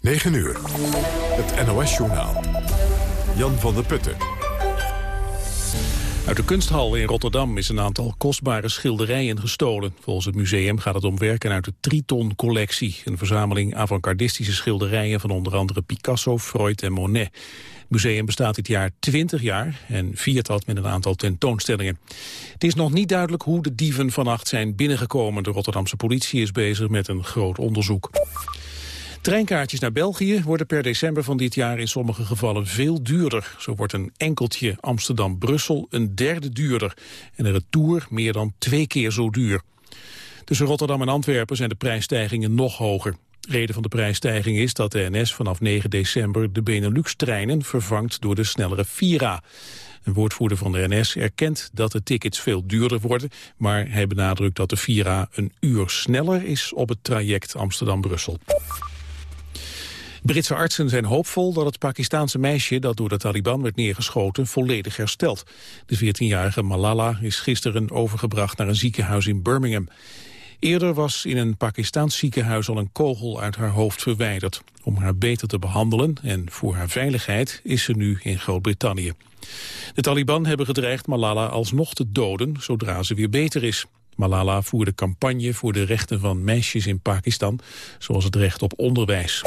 9 uur. Het NOS-journaal. Jan van der Putten. Uit de kunsthal in Rotterdam is een aantal kostbare schilderijen gestolen. Volgens het museum gaat het om werken uit de Triton-collectie. Een verzameling avant-gardistische schilderijen van onder andere Picasso, Freud en Monet. Het museum bestaat dit jaar 20 jaar en viert dat met een aantal tentoonstellingen. Het is nog niet duidelijk hoe de dieven vannacht zijn binnengekomen. De Rotterdamse politie is bezig met een groot onderzoek. Treinkaartjes naar België worden per december van dit jaar in sommige gevallen veel duurder. Zo wordt een enkeltje Amsterdam-Brussel een derde duurder en een retour meer dan twee keer zo duur. Tussen Rotterdam en Antwerpen zijn de prijsstijgingen nog hoger. Reden van de prijsstijging is dat de NS vanaf 9 december de Benelux-treinen vervangt door de snellere Vira. Een woordvoerder van de NS erkent dat de tickets veel duurder worden, maar hij benadrukt dat de Vira een uur sneller is op het traject Amsterdam-Brussel. Britse artsen zijn hoopvol dat het Pakistaanse meisje dat door de Taliban werd neergeschoten volledig herstelt. De 14-jarige Malala is gisteren overgebracht naar een ziekenhuis in Birmingham. Eerder was in een Pakistaans ziekenhuis al een kogel uit haar hoofd verwijderd. Om haar beter te behandelen en voor haar veiligheid is ze nu in Groot-Brittannië. De Taliban hebben gedreigd Malala alsnog te doden zodra ze weer beter is. Malala voerde campagne voor de rechten van meisjes in Pakistan, zoals het recht op onderwijs.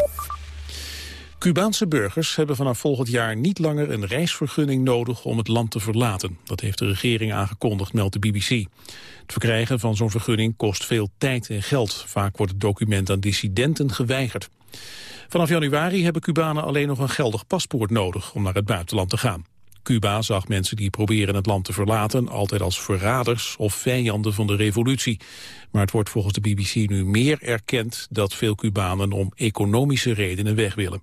Cubaanse burgers hebben vanaf volgend jaar niet langer een reisvergunning nodig om het land te verlaten. Dat heeft de regering aangekondigd, meldt de BBC. Het verkrijgen van zo'n vergunning kost veel tijd en geld. Vaak wordt het document aan dissidenten geweigerd. Vanaf januari hebben Cubanen alleen nog een geldig paspoort nodig om naar het buitenland te gaan. Cuba zag mensen die proberen het land te verlaten altijd als verraders of vijanden van de revolutie. Maar het wordt volgens de BBC nu meer erkend dat veel Cubanen om economische redenen weg willen.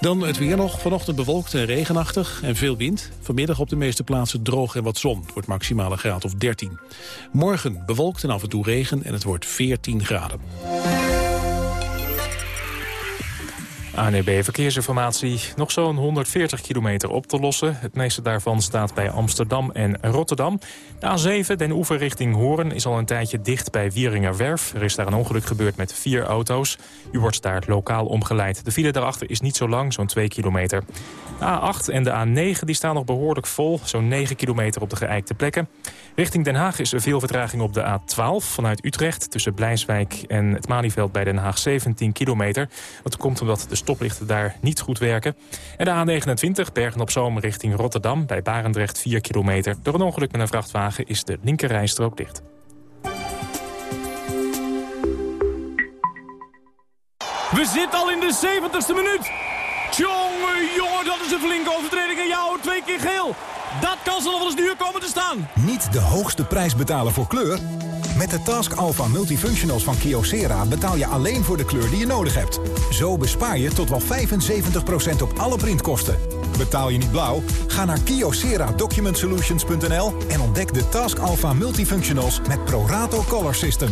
Dan het weer nog. Vanochtend bewolkt en regenachtig en veel wind. Vanmiddag op de meeste plaatsen droog en wat zon. Het wordt maximale graad of 13. Morgen bewolkt en af en toe regen en het wordt 14 graden. ANEB Verkeersinformatie. Nog zo'n 140 kilometer op te lossen. Het meeste daarvan staat bij Amsterdam en Rotterdam. De A7, den oever richting Hoorn, is al een tijdje dicht bij Wieringerwerf. Er is daar een ongeluk gebeurd met vier auto's. U wordt daar lokaal omgeleid. De file daarachter is niet zo lang, zo'n 2 kilometer. De A8 en de A9 die staan nog behoorlijk vol. Zo'n 9 kilometer op de geëikte plekken. Richting Den Haag is er veel vertraging op de A12 vanuit Utrecht... tussen Blijswijk en het Malieveld bij Den Haag 17 kilometer. Dat komt omdat de stoplichten daar niet goed werken. En de A29 Bergen-op-Zoom richting Rotterdam bij Barendrecht 4 kilometer. Door een ongeluk met een vrachtwagen is de linkerrijstrook dicht. We zitten al in de 70ste minuut. Jongen, jongen, dat is een flinke overtreding. En jou twee keer geel. Dat kan ze nog wel eens duur komen te staan. Niet de hoogste prijs betalen voor kleur? Met de Task Alpha Multifunctionals van Kyocera betaal je alleen voor de kleur die je nodig hebt. Zo bespaar je tot wel 75% op alle printkosten. Betaal je niet blauw? Ga naar kyocera-document-solutions.nl en ontdek de Task Alpha Multifunctionals met ProRato Color System.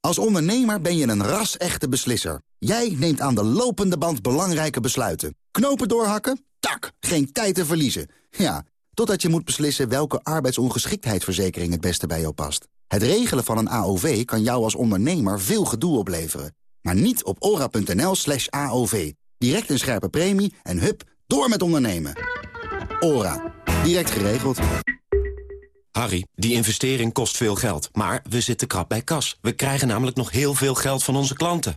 Als ondernemer ben je een ras-echte beslisser. Jij neemt aan de lopende band belangrijke besluiten. Knopen doorhakken? Tak, geen tijd te verliezen. Ja, totdat je moet beslissen welke arbeidsongeschiktheidsverzekering het beste bij jou past. Het regelen van een AOV kan jou als ondernemer veel gedoe opleveren. Maar niet op ora.nl slash AOV. Direct een scherpe premie en hup, door met ondernemen. Ora. Direct geregeld. Harry, die investering kost veel geld, maar we zitten krap bij kas. We krijgen namelijk nog heel veel geld van onze klanten.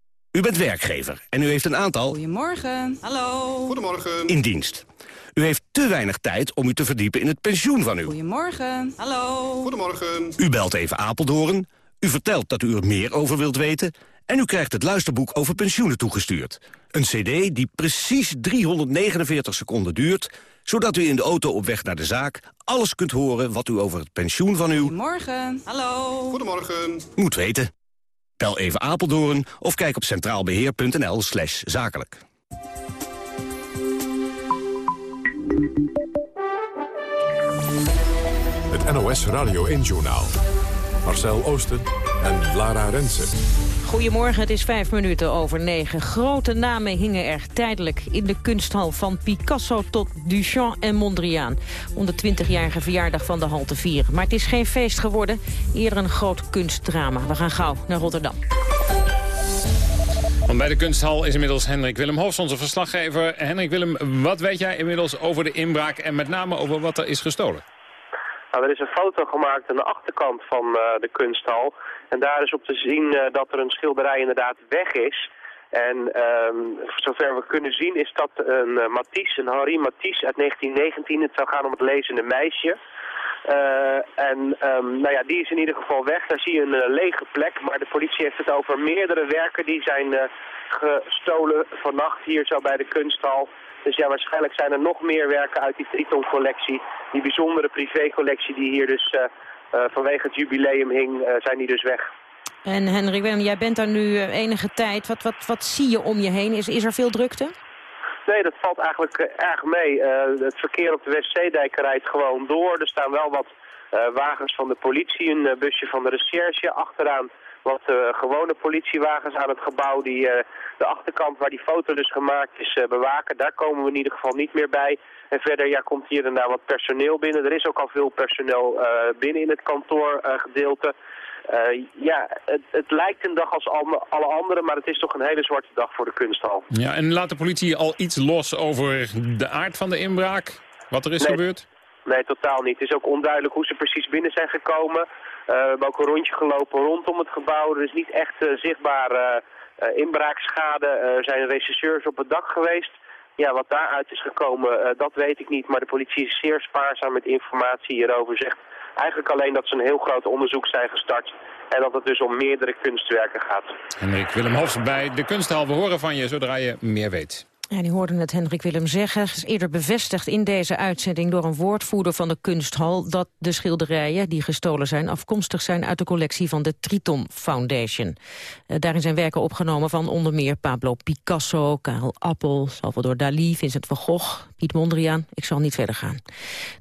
U bent werkgever en u heeft een aantal... Goedemorgen. Hallo. Goedemorgen. ...in dienst. U heeft te weinig tijd om u te verdiepen in het pensioen van u. Goedemorgen. Hallo. Goedemorgen. U belt even Apeldoorn. U vertelt dat u er meer over wilt weten. En u krijgt het luisterboek over pensioenen toegestuurd. Een cd die precies 349 seconden duurt zodat u in de auto op weg naar de zaak alles kunt horen wat u over het pensioen van uw... Goedemorgen. Hallo. Goedemorgen. Moet weten. Bel even Apeldoorn of kijk op centraalbeheer.nl slash zakelijk. Het NOS Radio 1-journaal. Marcel Oosten en Lara Rensen. Goedemorgen, het is vijf minuten over negen. Grote namen hingen er tijdelijk in de kunsthal van Picasso tot Duchamp en Mondriaan. Om de 20-jarige verjaardag van de hal te vieren. Maar het is geen feest geworden, eerder een groot kunstdrama. We gaan gauw naar Rotterdam. Want bij de kunsthal is inmiddels Hendrik Willem Hofs, onze verslaggever. Hendrik Willem, wat weet jij inmiddels over de inbraak en met name over wat er is gestolen? Nou, er is een foto gemaakt aan de achterkant van uh, de kunsthal. En daar is op te zien uh, dat er een schilderij inderdaad weg is. En um, zover we kunnen zien is dat een uh, Matisse, een Henri Matisse uit 1919. Het zou gaan om het lezende meisje. en um, nou ja, die is in ieder geval weg. Daar zie je een lege plek. Maar de politie heeft het over meerdere werken die zijn gestolen vannacht hier zo bij de kunsthal. Dus ja, waarschijnlijk zijn er nog meer werken uit die Triton-collectie. Die bijzondere privécollectie die hier dus uh, uh, vanwege het jubileum hing, uh, zijn die dus weg. En Henrik Willem, jij bent daar nu enige tijd. Wat, wat, wat zie je om je heen? Is, is er veel drukte? Nee, dat valt eigenlijk erg mee. het verkeer op de Westzee-dijk rijdt gewoon door. Er staan wel wat wagens van de politie, een busje van de recherche. Achteraan wat uh, gewone politiewagens aan het gebouw die uh, de achterkant waar die foto dus gemaakt is uh, bewaken. Daar komen we in ieder geval niet meer bij. En verder ja, komt hier en daar wat personeel binnen. Er is ook al veel personeel binnen in het kantoorgedeelte. ja, het, het, lijkt een dag als alle andere, maar het is toch een hele zwarte dag voor de kunsthal. Ja, en laat de politie al iets los over de aard van de inbraak? Wat er is nee, gebeurd? Nee, totaal niet. Het is ook onduidelijk hoe ze precies binnen zijn gekomen. Uh, we hebben ook een rondje gelopen rondom het gebouw. Er is niet echt uh, zichtbaar uh, inbraakschade. er zijn rechercheurs op het dak geweest. Ja, wat daaruit is gekomen, dat weet ik niet. Maar de politie is zeer spaarzaam met informatie hierover. Zegt eigenlijk alleen dat ze een heel groot onderzoek zijn gestart. En dat het dus om meerdere kunstwerken gaat. Henrik Willem Hofs bij de Kunsthal. We horen van je zodra je meer weet. Ja, die hoorden het Hendrik Willem zeggen. is eerder bevestigd in deze uitzending door een woordvoerder van de kunsthal... dat de schilderijen die gestolen zijn afkomstig zijn uit de collectie van de Triton Foundation. Uh, daarin zijn werken opgenomen van onder meer Pablo Picasso, Karel Appel... Salvador Dali, Vincent van Gogh, Piet Mondriaan. Ik zal niet verder gaan.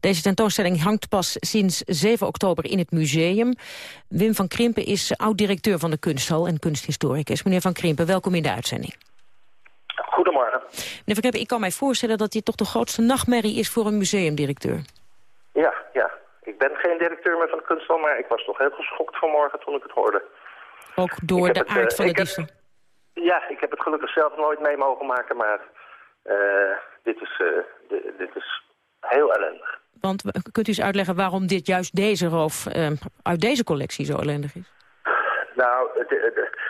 Deze tentoonstelling hangt pas sinds 7 oktober in het museum. Wim van Krimpen is oud-directeur van de kunsthal en kunsthistoricus. Meneer van Krimpen, welkom in de uitzending. Meneer ik kan mij voorstellen dat dit toch de grootste nachtmerrie is voor een museumdirecteur. Ja, ja. Ik ben geen directeur meer van de kunsthal, maar ik was toch heel geschokt vanmorgen toen ik het hoorde. Ook door de aard uh, van de diefstal? Ja, ik heb het gelukkig zelf nooit mee mogen maken, maar eh, dit, is, eh, di- dit is heel ellendig. Want eh, kunt u eens uitleggen waarom dit juist deze roof eh, uit deze collectie zo ellendig is? Nou,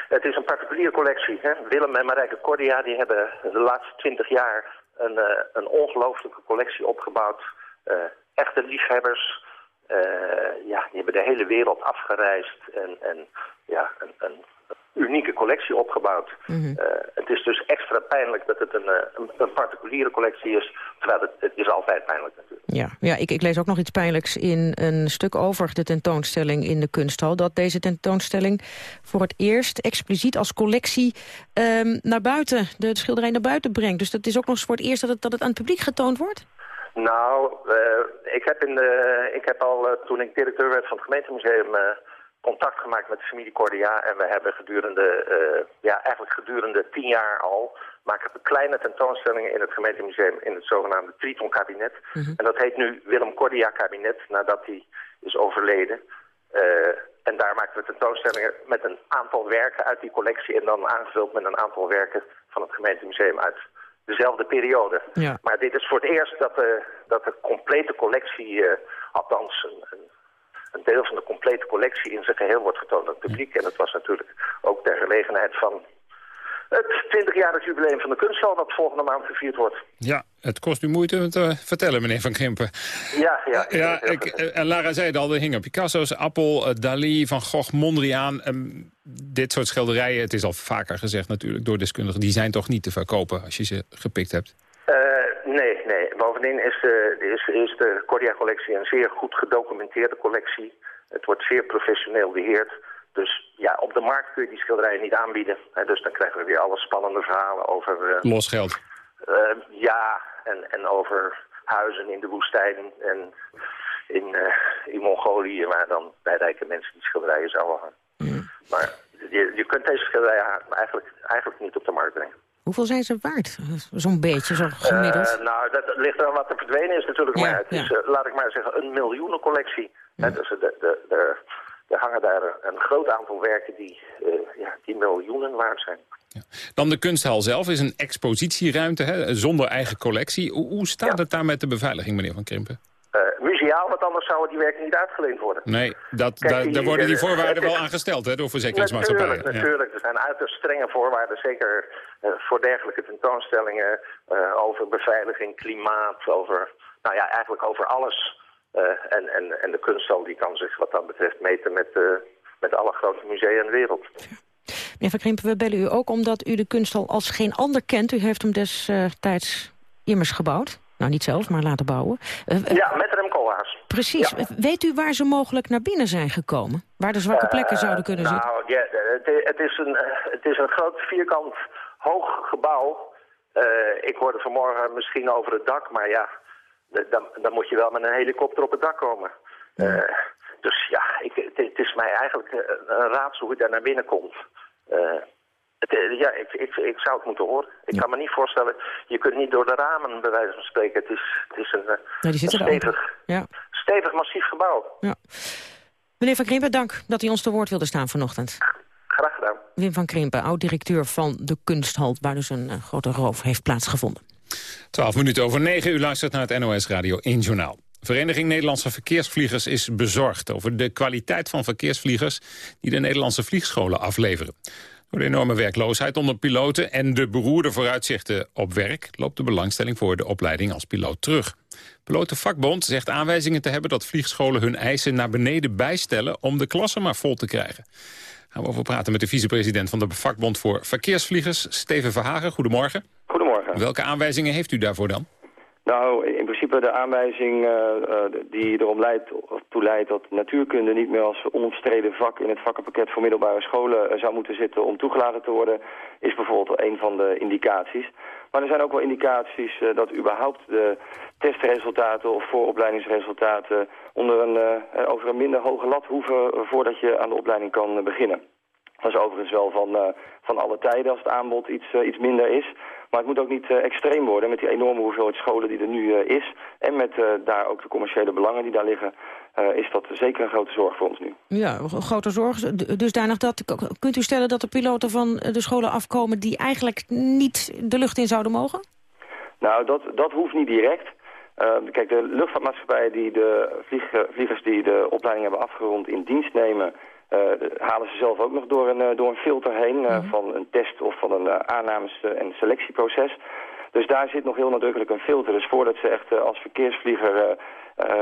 het, is een particuliere collectie. Hè? Willem en Marijke Cordia die hebben de laatste twintig jaar een, eh, een ongelooflijke collectie opgebouwd. Eh, echte liefhebbers, eh, ja, die hebben de hele wereld afgereisd en, en ja, een, een unieke collectie opgebouwd. Mhm. Eh, het is dus extra pijnlijk dat het een, eh, een, een particuliere collectie is, terwijl het, het is altijd pijnlijk natuurlijk. Ja, ja ik, ik lees ook nog iets pijnlijks in een stuk over de tentoonstelling in de kunsthal. Dat deze tentoonstelling voor het eerst expliciet als collectie ehm, naar buiten, de schilderij naar buiten brengt. Dus dat is ook nog eens voor het eerst dat het, dat het aan het publiek getoond wordt? Nou, eh, ik, heb in de, ik heb al, toen ik directeur werd van het gemeentemuseum, contact gemaakt met de familie Cordia. En we hebben gedurende, eh, ja, eigenlijk gedurende tien jaar al, maken we kleine tentoonstellingen in het gemeentemuseum in het zogenaamde Triton-kabinet. En dat heet nu Willem Cordia-kabinet, nadat hij is overleden. Eh, en daar maken we tentoonstellingen met een aantal werken uit die collectie en dan aangevuld met een aantal werken van het gemeentemuseum uit dezelfde periode. Ja. Maar dit is voor het eerst dat de, dat de complete collectie, eh, althans een, een, een deel van de complete collectie in zijn geheel wordt getoond aan het publiek. En dat was natuurlijk ook ter gelegenheid van het 20-jarig jubileum van de kunsthal dat volgende maand gevierd wordt. Ja, het kost u moeite om te vertellen, meneer Van Krimpen. Ja, ja. Ja, ik, eh, en Lara zei het al, er hingen Picasso's, Appel, eh, Dali, Van Gogh, Mondriaan. Ehm, dit soort schilderijen, het is al vaker gezegd natuurlijk door deskundigen... die zijn toch niet te verkopen als je ze gepikt hebt? Eh. Bovendien is de, is, is de Cordia-collectie een zeer goed gedocumenteerde collectie. Het wordt zeer professioneel beheerd. Dus ja, op de markt kun je die schilderijen niet aanbieden. Hè, dus dan krijgen we weer alle spannende verhalen over... eh, Los geld. eh, ja, en, en over huizen in de woestijn en in, eh, in Mongolië... waar dan bij rijke mensen die schilderijen zouden hangen. Maar je, je kunt deze schilderijen eigenlijk, eigenlijk niet op de markt brengen. Hoeveel zijn ze waard? Zo'n beetje, zo gemiddeld. Eh, nou, dat, ligt er wat er verdwenen is natuurlijk. Ja, maar het is, eh, laat ik maar zeggen, een miljoenencollectie. Hè, dus de, de, de, er hangen daar een groot aantal werken die, eh, ja, die miljoenen waard zijn. Dan de kunsthal zelf is een expositieruimte hè, zonder eigen collectie. Hoe, hoe staat het daar met de beveiliging, meneer Van Krimpen? Eh, museaal, want anders zouden die werken niet uitgeleend worden. Nee, dat, Kijk, daar, die- daar worden die voorwaarden wel aangesteld hè, door verzekeringsmaatschappijen. Natuurlijk, Ja. natuurlijk. Er zijn uiterst strenge voorwaarden, zeker voor dergelijke tentoonstellingen, eh, over beveiliging, klimaat, over, nou ja, eigenlijk over alles. Eh, en, en, en de kunsthal die kan zich wat dat betreft meten met, eh, met alle grote musea in de wereld. Meneer Van Krimpen, we bellen u ook omdat u de kunsthal als geen ander kent. U heeft hem destijds immers gebouwd. Nou, niet zelf, maar laten bouwen. Eh, eh, Ja, met Rem Koolhaas. Precies. Weet u waar ze mogelijk naar binnen zijn gekomen? Waar de zwakke plekken Eh, zouden kunnen zitten? Nou, het, het, is een, eh, het is een groot vierkant hoog gebouw. Eh, ik hoorde vanmorgen misschien over het dak, maar ja, dan, dan moet je wel met een helikopter op het dak komen. Eh, dus ja, ik, het, het is mij eigenlijk een raadsel hoe je daar naar binnen komt. Het, ja, ik, ik, ik zou het moeten horen. Ik kan me niet voorstellen, je kunt niet door de ramen bij wijze van spreken. Het is, het is een, Ja, die een stevig, Ja. stevig massief gebouw. Meneer Van Krimpen, dank dat u ons te woord wilde staan vanochtend. Graag gedaan. Wim van Krimpen, oud-directeur van de Kunsthal... waar dus een eh, grote roof heeft plaatsgevonden. 12 minuten over 9, u luistert naar het NOS Radio 1 Journaal. Vereniging Nederlandse Verkeersvliegers is bezorgd over de kwaliteit van verkeersvliegers die de Nederlandse vliegscholen afleveren. Door de enorme werkloosheid onder piloten en de beroerde vooruitzichten op werk loopt de belangstelling voor de opleiding als piloot terug. Pilotenvakbond zegt aanwijzingen te hebben dat vliegscholen hun eisen naar beneden bijstellen om de klassen maar vol te krijgen. Gaan we over praten met de vicepresident van de vakbond voor verkeersvliegers, Steven Verhagen. Goedemorgen. Goedemorgen. Welke aanwijzingen heeft u daarvoor dan? Nou, in principe de aanwijzing eh, eh, die erom leidt, of toe leidt dat natuurkunde niet meer als onomstreden vak in het vakkenpakket voor middelbare scholen eh, zou moeten zitten om toegelaten te worden, is bijvoorbeeld een van de indicaties. Maar er zijn ook wel indicaties eh, dat überhaupt de testresultaten of vooropleidingsresultaten onder een, eh, over een minder hoge lat hoeven eh, voordat je aan de opleiding kan eh, beginnen. Dat is overigens wel van, eh, van alle tijden als het aanbod iets, eh, iets minder is. Maar het moet ook niet eh, extreem worden met die enorme hoeveelheid scholen die er nu eh, is. En met eh, daar ook de commerciële belangen die daar liggen, eh, is dat zeker een grote zorg voor ons nu. Ja, g- grote zorg. D- Dusdanig dat, kunt u stellen dat de piloten van de scholen afkomen... die eigenlijk niet de lucht in zouden mogen? Nou, dat, dat hoeft niet direct. Eh, kijk, de luchtvaartmaatschappijen die de vlieg- vliegers die de opleiding hebben afgerond in dienst nemen... eh, halen ze zelf ook nog door een, eh, door een filter heen eh, van een test of van een eh, aannames- en selectieproces. Dus daar zit nog heel nadrukkelijk een filter. Dus voordat ze echt eh, als verkeersvlieger eh, eh,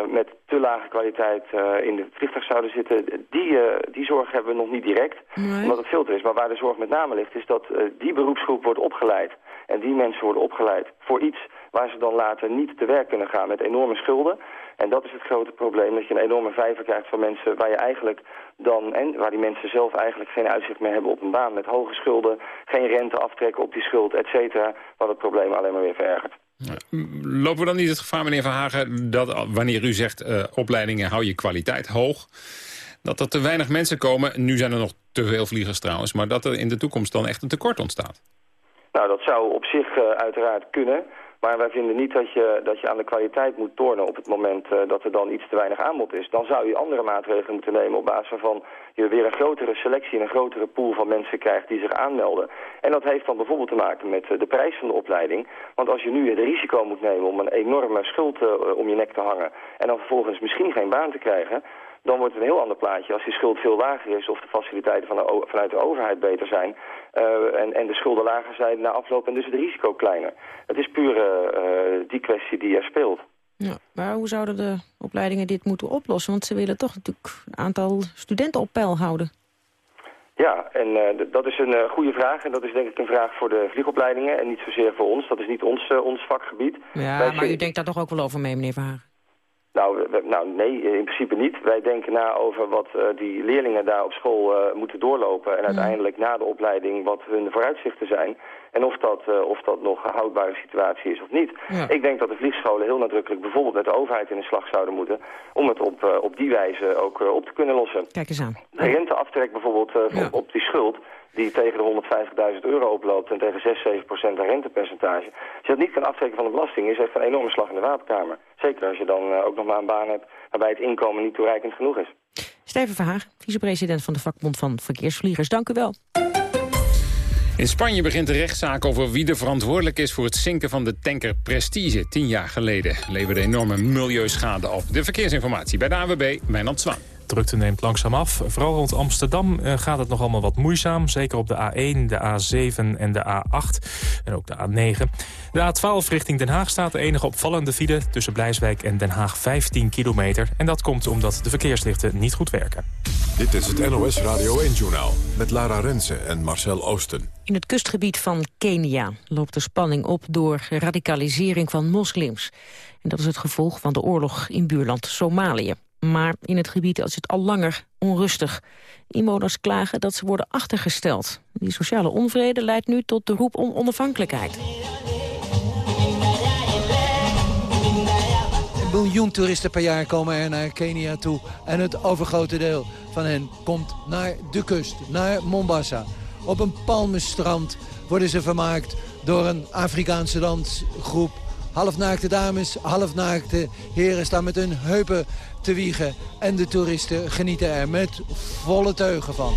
met te lage kwaliteit eh, in het vliegtuig zouden zitten, die, eh, die zorg hebben we nog niet direct, omdat het filter is. Maar waar de zorg met name ligt, is dat eh, die beroepsgroep wordt opgeleid. En die mensen worden opgeleid voor iets waar ze dan later niet te werk kunnen gaan met enorme schulden. En dat is het grote probleem, dat je een enorme vijver krijgt van mensen waar je eigenlijk dan, en waar die mensen zelf eigenlijk geen uitzicht meer hebben op een baan met hoge schulden, geen rente aftrekken op die schuld, et cetera, wat het probleem alleen maar weer verergert. Lopen we dan niet het gevaar, meneer Van Hagen, dat wanneer u zegt eh, opleidingen hou je kwaliteit hoog, dat er te weinig mensen komen, nu zijn er nog te veel vliegers trouwens, maar dat er in de toekomst dan echt een tekort ontstaat? Nou, dat zou op zich eh, uiteraard kunnen. Maar wij vinden niet dat je, dat je aan de kwaliteit moet tornen op het moment eh, dat er dan iets te weinig aanbod is. Dan zou je andere maatregelen moeten nemen op basis waarvan je weer een grotere selectie en een grotere pool van mensen krijgt die zich aanmelden. En dat heeft dan bijvoorbeeld te maken met eh, de prijs van de opleiding. Want als je nu het risico moet nemen om een enorme schuld eh, om je nek te hangen en dan vervolgens misschien geen baan te krijgen, dan wordt het een heel ander plaatje als die schuld veel lager is of de faciliteiten van de vanuit de overheid beter zijn eh, en, en de schulden lager zijn na afloop en dus het risico kleiner. Het is puur eh, eh, die kwestie die er speelt. Ja, maar hoe zouden de opleidingen dit moeten oplossen? Want ze willen toch natuurlijk een aantal studenten op peil houden. Ja, en dat is een goede vraag en dat is denk ik een vraag voor de vliegopleidingen en niet zozeer voor ons. Dat is niet ons, ons vakgebied. Ja, Wij maar u denkt daar toch ook wel over mee, meneer Verhagen? Nou, nou, nee, in principe niet. Wij denken na over wat uh, die leerlingen daar op school uh, moeten doorlopen... en uiteindelijk na de opleiding wat hun vooruitzichten zijn... en of dat, uh, of dat nog een houdbare situatie is of niet. Ja. Ik denk dat de vliegscholen heel nadrukkelijk bijvoorbeeld met de overheid in de slag zouden moeten... om het op, op die wijze ook op te kunnen lossen. Kijk eens aan. De renteaftrek bijvoorbeeld ja. op, die schuld die tegen de 150.000 euro oploopt en tegen 6, 7 procent rentepercentage. Als je dat niet kan aftrekken van de belasting, is heeft een enorme slag in de wapenkamer. Zeker als je dan uh, ook nog maar een baan hebt waarbij het inkomen niet toereikend genoeg is. Steven Verhagen, vicepresident van de vakbond van Verkeersvliegers. Dank u wel. In Spanje begint de rechtszaak over wie er verantwoordelijk is... voor het zinken van de tanker Prestige. Tien jaar geleden leverde enorme milieuschade op. De verkeersinformatie bij de AWB, Wijnand Zwaan drukte neemt langzaam af. Vooral rond Amsterdam uh, gaat het nog allemaal wat moeizaam. Zeker op de A1, de A7 en de A8 en ook de A9. De A12 richting Den Haag staat de enige opvallende file... tussen Blijswijk en Den Haag 15 kilometer. En dat komt omdat de verkeerslichten niet goed werken. Dit is het NOS Radio 1-journaal met Lara Rensen en Marcel Oosten. In het kustgebied van Kenia loopt de spanning op door radicalisering van moslims. En dat is het gevolg van de oorlog in buurland Somalië. Maar in het gebied is het al langer onrustig. Inwoners klagen dat ze worden achtergesteld. Die sociale onvrede leidt nu tot de roep om onafhankelijkheid. Een miljoen toeristen per jaar komen er naar Kenia toe. En het overgrote deel van hen komt naar de kust, naar Mombasa. Op een palmenstrand worden ze vermaakt door een Afrikaanse dansgroep Halfnaakte dames, halfnaakte heren staan met hun heupen te wiegen. En de toeristen genieten er met volle teugen van.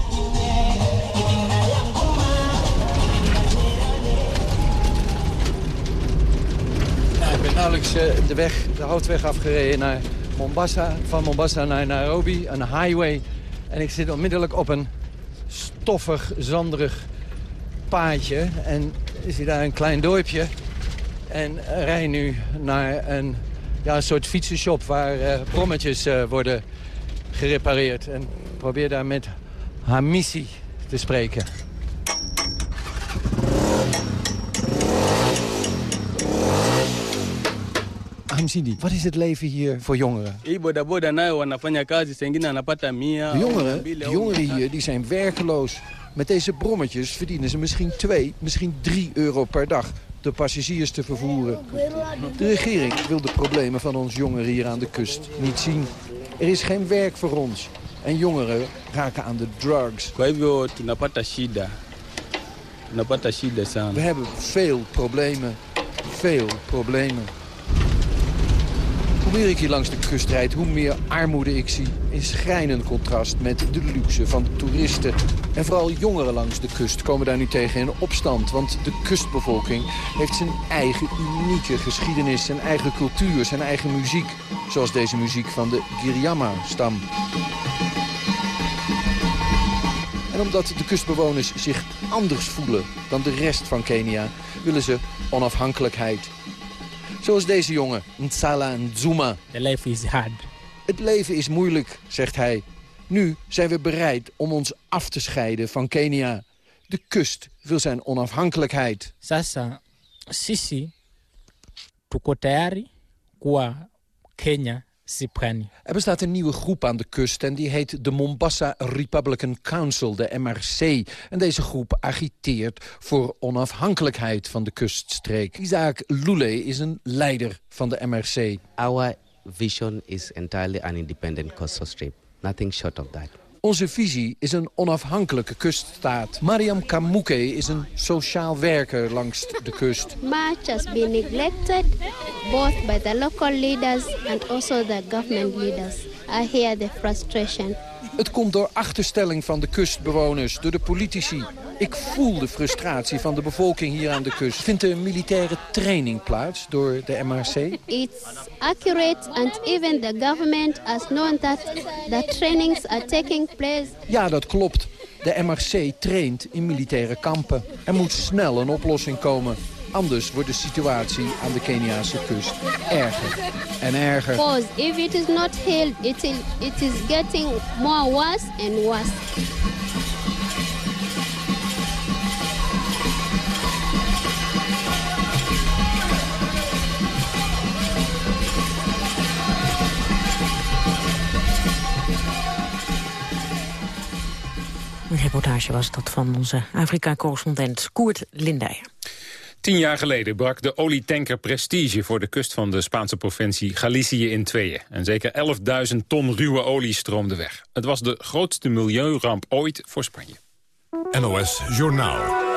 ik ben nauwelijks eh, de, weg, de hoofdweg afgereden naar Mombasa. Van Mombasa naar Nairobi, een highway. En ik zit onmiddellijk op een stoffig, zanderig paadje. En zie daar een klein dorpje en rij nu naar een, ja, een soort fietsenshop waar uh, brommetjes uh, worden gerepareerd. En probeer daar met Hamisi te spreken. Hamzidi, wat is het leven hier voor jongeren? De jongeren, de jongeren hier die zijn werkeloos. Met deze brommetjes verdienen ze misschien 2, misschien 3 euro per dag de passagiers te vervoeren. De regering wil de problemen van ons jongeren hier aan de kust niet zien. Er is geen werk voor ons. En jongeren raken aan de drugs. We hebben veel problemen. Veel problemen. Hoe meer ik hier langs de kust rijd, hoe meer armoede ik zie. In schrijnend contrast met de luxe van toeristen. En vooral jongeren langs de kust komen daar nu tegen in opstand. Want de kustbevolking heeft zijn eigen unieke geschiedenis, zijn eigen cultuur, zijn eigen muziek. Zoals deze muziek van de Giriama-stam. En omdat de kustbewoners zich anders voelen dan de rest van Kenia... willen ze onafhankelijkheid. Zoals deze jongen, Nsala Nzuma. The life is hard. Het leven is moeilijk, zegt hij. Nu zijn we bereid om ons af te scheiden van Kenia. De kust wil zijn onafhankelijkheid. Sasa sisi tuko tayari kuwa Kenya er bestaat een nieuwe groep aan de kust en die heet de Mombasa Republican Council, de MRC. En deze groep agiteert voor onafhankelijkheid van de kuststreek. Isaac Lule is een leider van de MRC. Our vision is entirely an independent coastal strip. Nothing short of that. Onze visie is een onafhankelijke kuststaat. Mariam Kamouke is een sociaal werker langs de kust. Much has been neglected, both by the local leaders and also the government leaders. I hear the frustration. Het komt door achterstelling van de kustbewoners, door de politici. Ik voel de frustratie van de bevolking hier aan de kust. Vindt er een militaire training plaats door de MRC? It's accurate and even the government has known that the trainings are taking place. Ja, dat klopt. De MRC traint in militaire kampen. Er moet snel een oplossing komen. Anders wordt de situatie aan de Keniaanse kust erger en erger. Because if it is not healed, it is, it is getting more worse and worse. Reportage was dat van onze Afrika-correspondent Koert Lindijer. Tien jaar geleden brak de olietanker Prestige voor de kust van de Spaanse provincie Galicië in tweeën. En zeker 11.000 ton ruwe olie stroomde weg. Het was de grootste milieuramp ooit voor Spanje. NOS Journaal.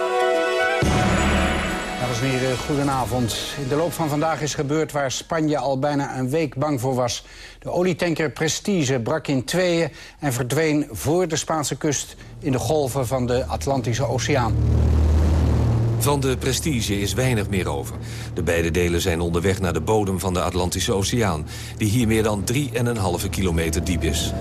Dames en heren, goedenavond. In de loop van vandaag is gebeurd waar Spanje al bijna een week bang voor was. De olietanker Prestige brak in tweeën en verdween voor de Spaanse kust... in de golven van de Atlantische Oceaan. Van de Prestige is weinig meer over. De beide delen zijn onderweg naar de bodem van de Atlantische Oceaan... die hier meer dan 3,5 kilometer diep is.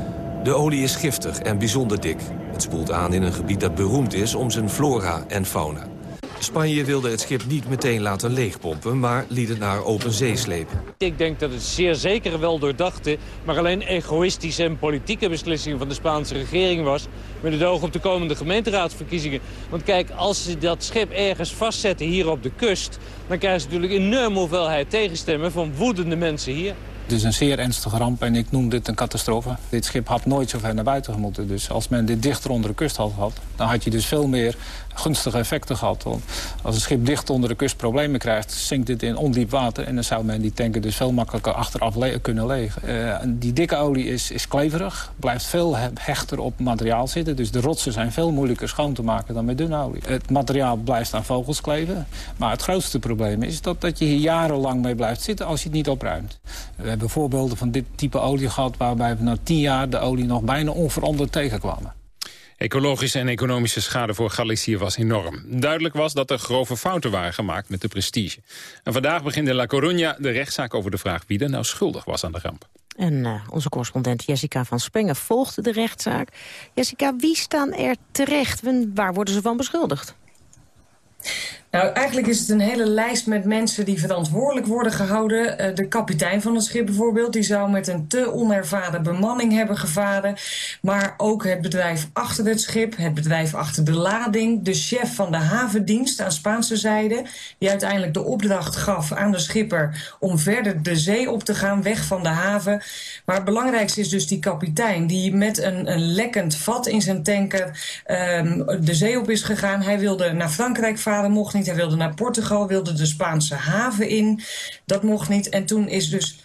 De olie is giftig en bijzonder dik. Het spoelt aan in een gebied dat beroemd is om zijn flora en fauna. Spanje wilde het schip niet meteen laten leegpompen, maar liet het naar open zee slepen. Ik denk dat het zeer zeker wel doordachte, maar alleen egoïstische en politieke beslissing van de Spaanse regering was. Met het oog op de komende gemeenteraadsverkiezingen. Want kijk, als ze dat schip ergens vastzetten hier op de kust, dan krijgen ze natuurlijk een enorme hoeveelheid tegenstemmen van woedende mensen hier. Het is een zeer ernstige ramp en ik noem dit een catastrofe. Dit schip had nooit zo ver naar buiten gemoeten. Dus als men dit dichter onder de kust had gehad... dan had je dus veel meer gunstige effecten gehad. Want als een schip dicht onder de kust problemen krijgt... zinkt dit in ondiep water en dan zou men die tanken dus veel makkelijker achteraf le kunnen legen. Uh, die dikke olie is, is kleverig, blijft veel hechter op materiaal zitten. Dus de rotsen zijn veel moeilijker schoon te maken dan met dunne olie. Het materiaal blijft aan vogels kleven. Maar het grootste probleem is dat, dat je hier jarenlang mee blijft zitten als je het niet opruimt. We hebben voorbeelden van dit type olie gehad... waarbij we na tien jaar de olie nog bijna onveranderd tegenkwamen. Ecologische en economische schade voor Galicië was enorm. Duidelijk was dat er grove fouten waren gemaakt met de prestige. En vandaag begint in La Coruña de rechtszaak over de vraag wie er nou schuldig was aan de ramp. En uh, onze correspondent Jessica van Spengen volgde de rechtszaak. Jessica, wie staan er terecht? Waar worden ze van beschuldigd? Nou, eigenlijk is het een hele lijst met mensen die verantwoordelijk worden gehouden. Uh, de kapitein van het schip bijvoorbeeld, die zou met een te onervaren bemanning hebben gevaren. Maar ook het bedrijf achter het schip, het bedrijf achter de lading, de chef van de havendienst aan Spaanse zijde, die uiteindelijk de opdracht gaf aan de schipper om verder de zee op te gaan, weg van de haven. Maar het belangrijkste is dus die kapitein, die met een, een lekkend vat in zijn tanker um, de zee op is gegaan. Hij wilde naar Frankrijk varen, mocht niet hij wilde naar Portugal, wilde de Spaanse haven in. Dat mocht niet. En toen is dus...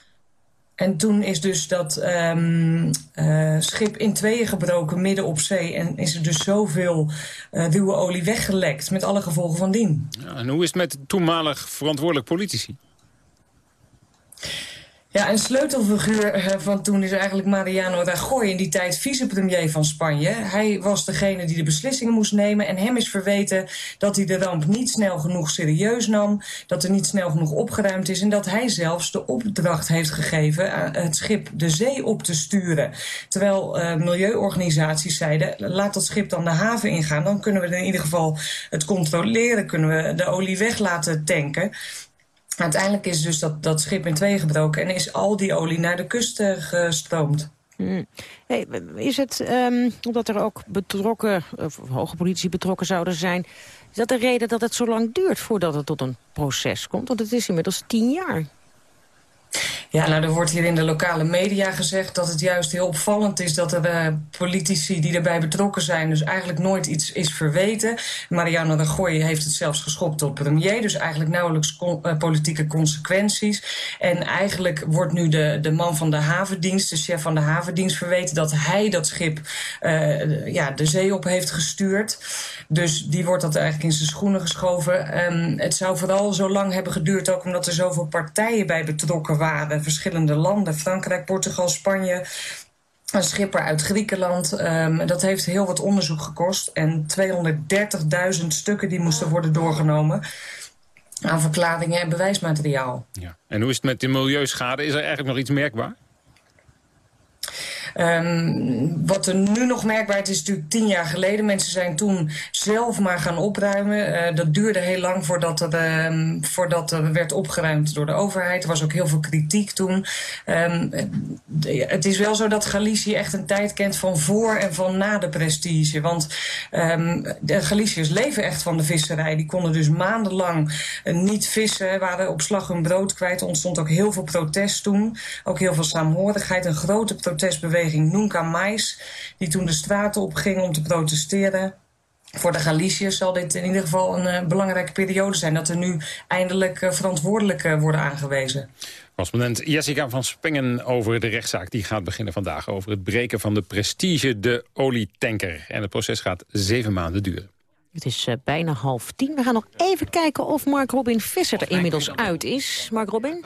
En toen is dus dat um, uh, schip in tweeën gebroken midden op zee. En is er dus zoveel uh, ruwe olie weggelekt. Met alle gevolgen van dien. Ja, en hoe is het met toenmalig verantwoordelijk politici? Ja, een sleutelfiguur eh, van toen is eigenlijk Mariano Rajoy... in die tijd vicepremier van Spanje. Hij was degene die de beslissingen moest nemen... en hem is verweten dat hij de ramp niet snel genoeg serieus nam... dat er niet snel genoeg opgeruimd is... en dat hij zelfs de opdracht heeft gegeven aan het schip de zee op te sturen. Terwijl uh, milieuorganisaties zeiden... laat dat schip dan de haven ingaan... dan kunnen we in ieder geval het controleren... kunnen we de olie weg laten tanken... Uiteindelijk is dus dat, dat schip in twee gebroken en is al die olie naar de kust uh, gestroomd. Hmm. Is het, um, omdat er ook betrokken, of hoge politie betrokken zouden zijn... is dat de reden dat het zo lang duurt voordat het tot een proces komt? Want het is inmiddels tien jaar. Ja, nou, er wordt hier in de lokale media gezegd dat het juist heel opvallend is dat er uh, politici die erbij betrokken zijn, dus eigenlijk nooit iets is verweten. Mariano Rajoy heeft het zelfs geschopt tot premier, dus eigenlijk nauwelijks uh, politieke consequenties. En eigenlijk wordt nu de, de man van de havendienst, de chef van de havendienst, verweten dat hij dat schip uh, ja, de zee op heeft gestuurd. Dus die wordt dat eigenlijk in zijn schoenen geschoven. Um, het zou vooral zo lang hebben geduurd, ook omdat er zoveel partijen bij betrokken waren verschillende landen. Frankrijk, Portugal, Spanje. Een schipper uit Griekenland. Um, dat heeft heel wat onderzoek gekost. En 230.000 stukken die moesten worden doorgenomen aan verklaringen en bewijsmateriaal. Ja. En hoe is het met de milieuschade? Is er eigenlijk nog iets merkbaar? Um, wat er nu nog merkbaar is, is natuurlijk tien jaar geleden. Mensen zijn toen zelf maar gaan opruimen. Uh, dat duurde heel lang voordat er, um, voordat er werd opgeruimd door de overheid. Er was ook heel veel kritiek toen. De, het is wel zo dat Galicië echt een tijd kent van voor en van na de prestige. Want de Galiciërs leven echt van de visserij. Die konden dus maandenlang uh, niet vissen, waren op slag hun brood kwijt. Er ontstond ook heel veel protest toen. Ook heel veel saamhorigheid, een grote protestbeweging beweging Nunca Mais... die toen de straten opging om te protesteren. Voor de Galiciërs zal dit in ieder geval een uh, belangrijke periode zijn... dat er nu eindelijk uh, verantwoordelijken worden aangewezen. Correspondent Jessica van Spengen over de rechtszaak. Die gaat beginnen vandaag over het breken van de prestige de olietanker. En het proces gaat zeven maanden duren. Het is uh, bijna half tien. We gaan nog even kijken of Mark Robin Visser er inmiddels uit is. Mark Robin?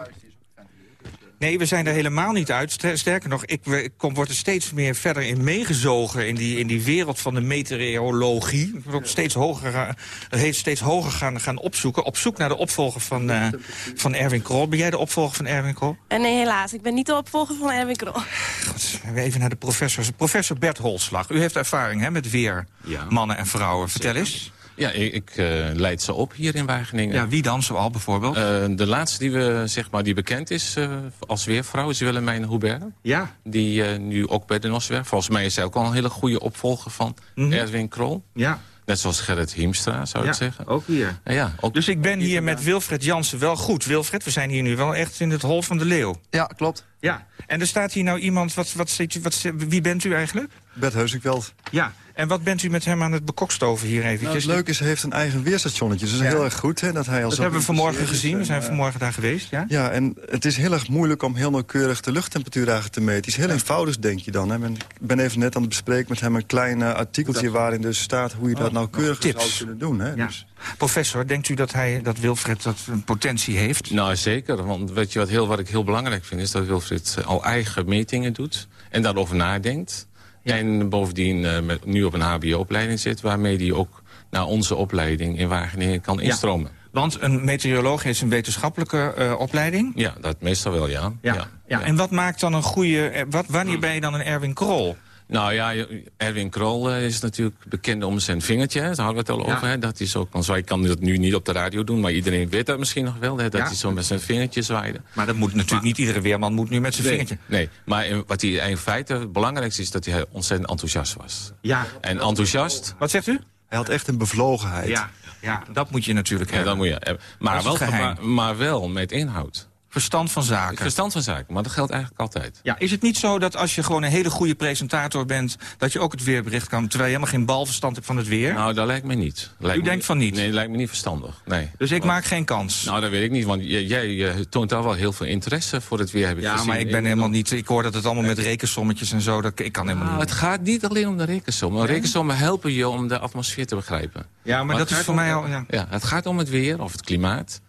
Nee, we zijn er helemaal niet uit. Sterker nog, ik, ik kom, word er steeds meer verder in meegezogen... in die, in die wereld van de meteorologie. Ik word steeds hoger, heeft steeds hoger gaan, gaan opzoeken. Op zoek naar de opvolger van, uh, van Erwin Krol. Ben jij de opvolger van Erwin Krol? Uh, nee, helaas. Ik ben niet de opvolger van Erwin Krol. Goed, even naar de professor. Professor Bert Holslag. U heeft ervaring hè, met weer ja. mannen en vrouwen. Vertel eens. Ja, ik, ik uh, leid ze op hier in Wageningen. Ja, wie dan zoal bijvoorbeeld? Uh, de laatste die, we, zeg maar, die bekend is uh, als weervrouw is Willemijn Hubert. Ja. Die nu ook bij de NOS werkt. Volgens mij is zij ook al een hele goede opvolger van mm -hmm. Erwin Krol. Ja. Net zoals Gerrit Hiemstra, zou ja, ik zeggen. ook hier. Ja, ook dus ik ben hier met Wilfred Jansen wel goed. Wilfred, we zijn hier nu wel echt in het hol van de leeuw. Ja, klopt. Ja, en er staat hier nou iemand, wat, wat, wat, wat, wie bent u eigenlijk? Bert Heusinkveld. Ja, en wat bent u met hem aan het bekokstoven hier eventjes? Nou, het leuke is, hij heeft een eigen weerstationnetje. Dus dat is heel erg goed. Hè, dat hij dat hebben we vanmorgen gezien. We zijn uh, vanmorgen daar geweest. Ja? ja, en het is heel erg moeilijk om heel nauwkeurig de luchttemperatuur eigenlijk te meten. Het is heel ja. eenvoudig, denk je dan. Hè. Ik ben even net aan het bespreken met hem een klein uh, artikeltje... waarin dus staat hoe je dat oh, nauwkeurig zou kunnen doen. Hè. Ja. Dus. Professor, denkt u dat, hij, dat Wilfred dat een potentie heeft? Nou, zeker. Want weet je, wat, heel, wat ik heel belangrijk vind... is dat Wilfred al eigen metingen doet en daarover nadenkt... Ja. En bovendien uh, met, nu op een hbo-opleiding zit... waarmee hij ook naar onze opleiding in Wageningen kan instromen. Ja. Want een meteoroloog is een wetenschappelijke uh, opleiding? Ja, dat meestal wel, ja. Ja. Ja. ja. En wat maakt dan een goede... Wat, wanneer ben je dan een Erwin Krol? Nou ja, Erwin Krol is natuurlijk bekend om zijn vingertje. Daar hadden we het al over. Hè? Dat is ook, zo, ik kan dat nu niet op de radio doen, maar iedereen weet dat misschien nog wel. Hè? Dat hij zo met zijn vingertje zwaaide. Maar dat moet natuurlijk maar, niet iedere weerman moet nu met zijn nee, vingertje. Nee, maar wat hij in feite het belangrijkste is dat hij ontzettend enthousiast was. Ja. En enthousiast... Wat zegt u? Hij had echt een bevlogenheid. Ja, ja dat moet je natuurlijk ja, hebben. Dat moet je hebben. Maar, wel, maar, maar wel met inhoud. Verstand van zaken. Verstand van zaken, maar dat geldt eigenlijk altijd. Ja, is het niet zo dat als je gewoon een hele goede presentator bent... dat je ook het weerbericht kan, terwijl je helemaal geen balverstand hebt van het weer? Nou, dat lijkt me niet. Lijkt U me, denkt van niet? Nee, dat lijkt me niet verstandig. Nee. Dus ik maak geen kans? Nou, dat weet ik niet, want jij, jij toont daar wel heel veel interesse voor het weer, heb ik ja, gezien. maar ik ben helemaal niet... Ik hoor dat het allemaal met rekensommetjes en zo, dat, ik kan helemaal nou, niet. Het gaat niet alleen om de rekensommen. Nee? Rekensommen helpen je om de atmosfeer te begrijpen. Ja, maar, maar dat is voor mij al... Ja. ja, het gaat om het weer of het klimaat.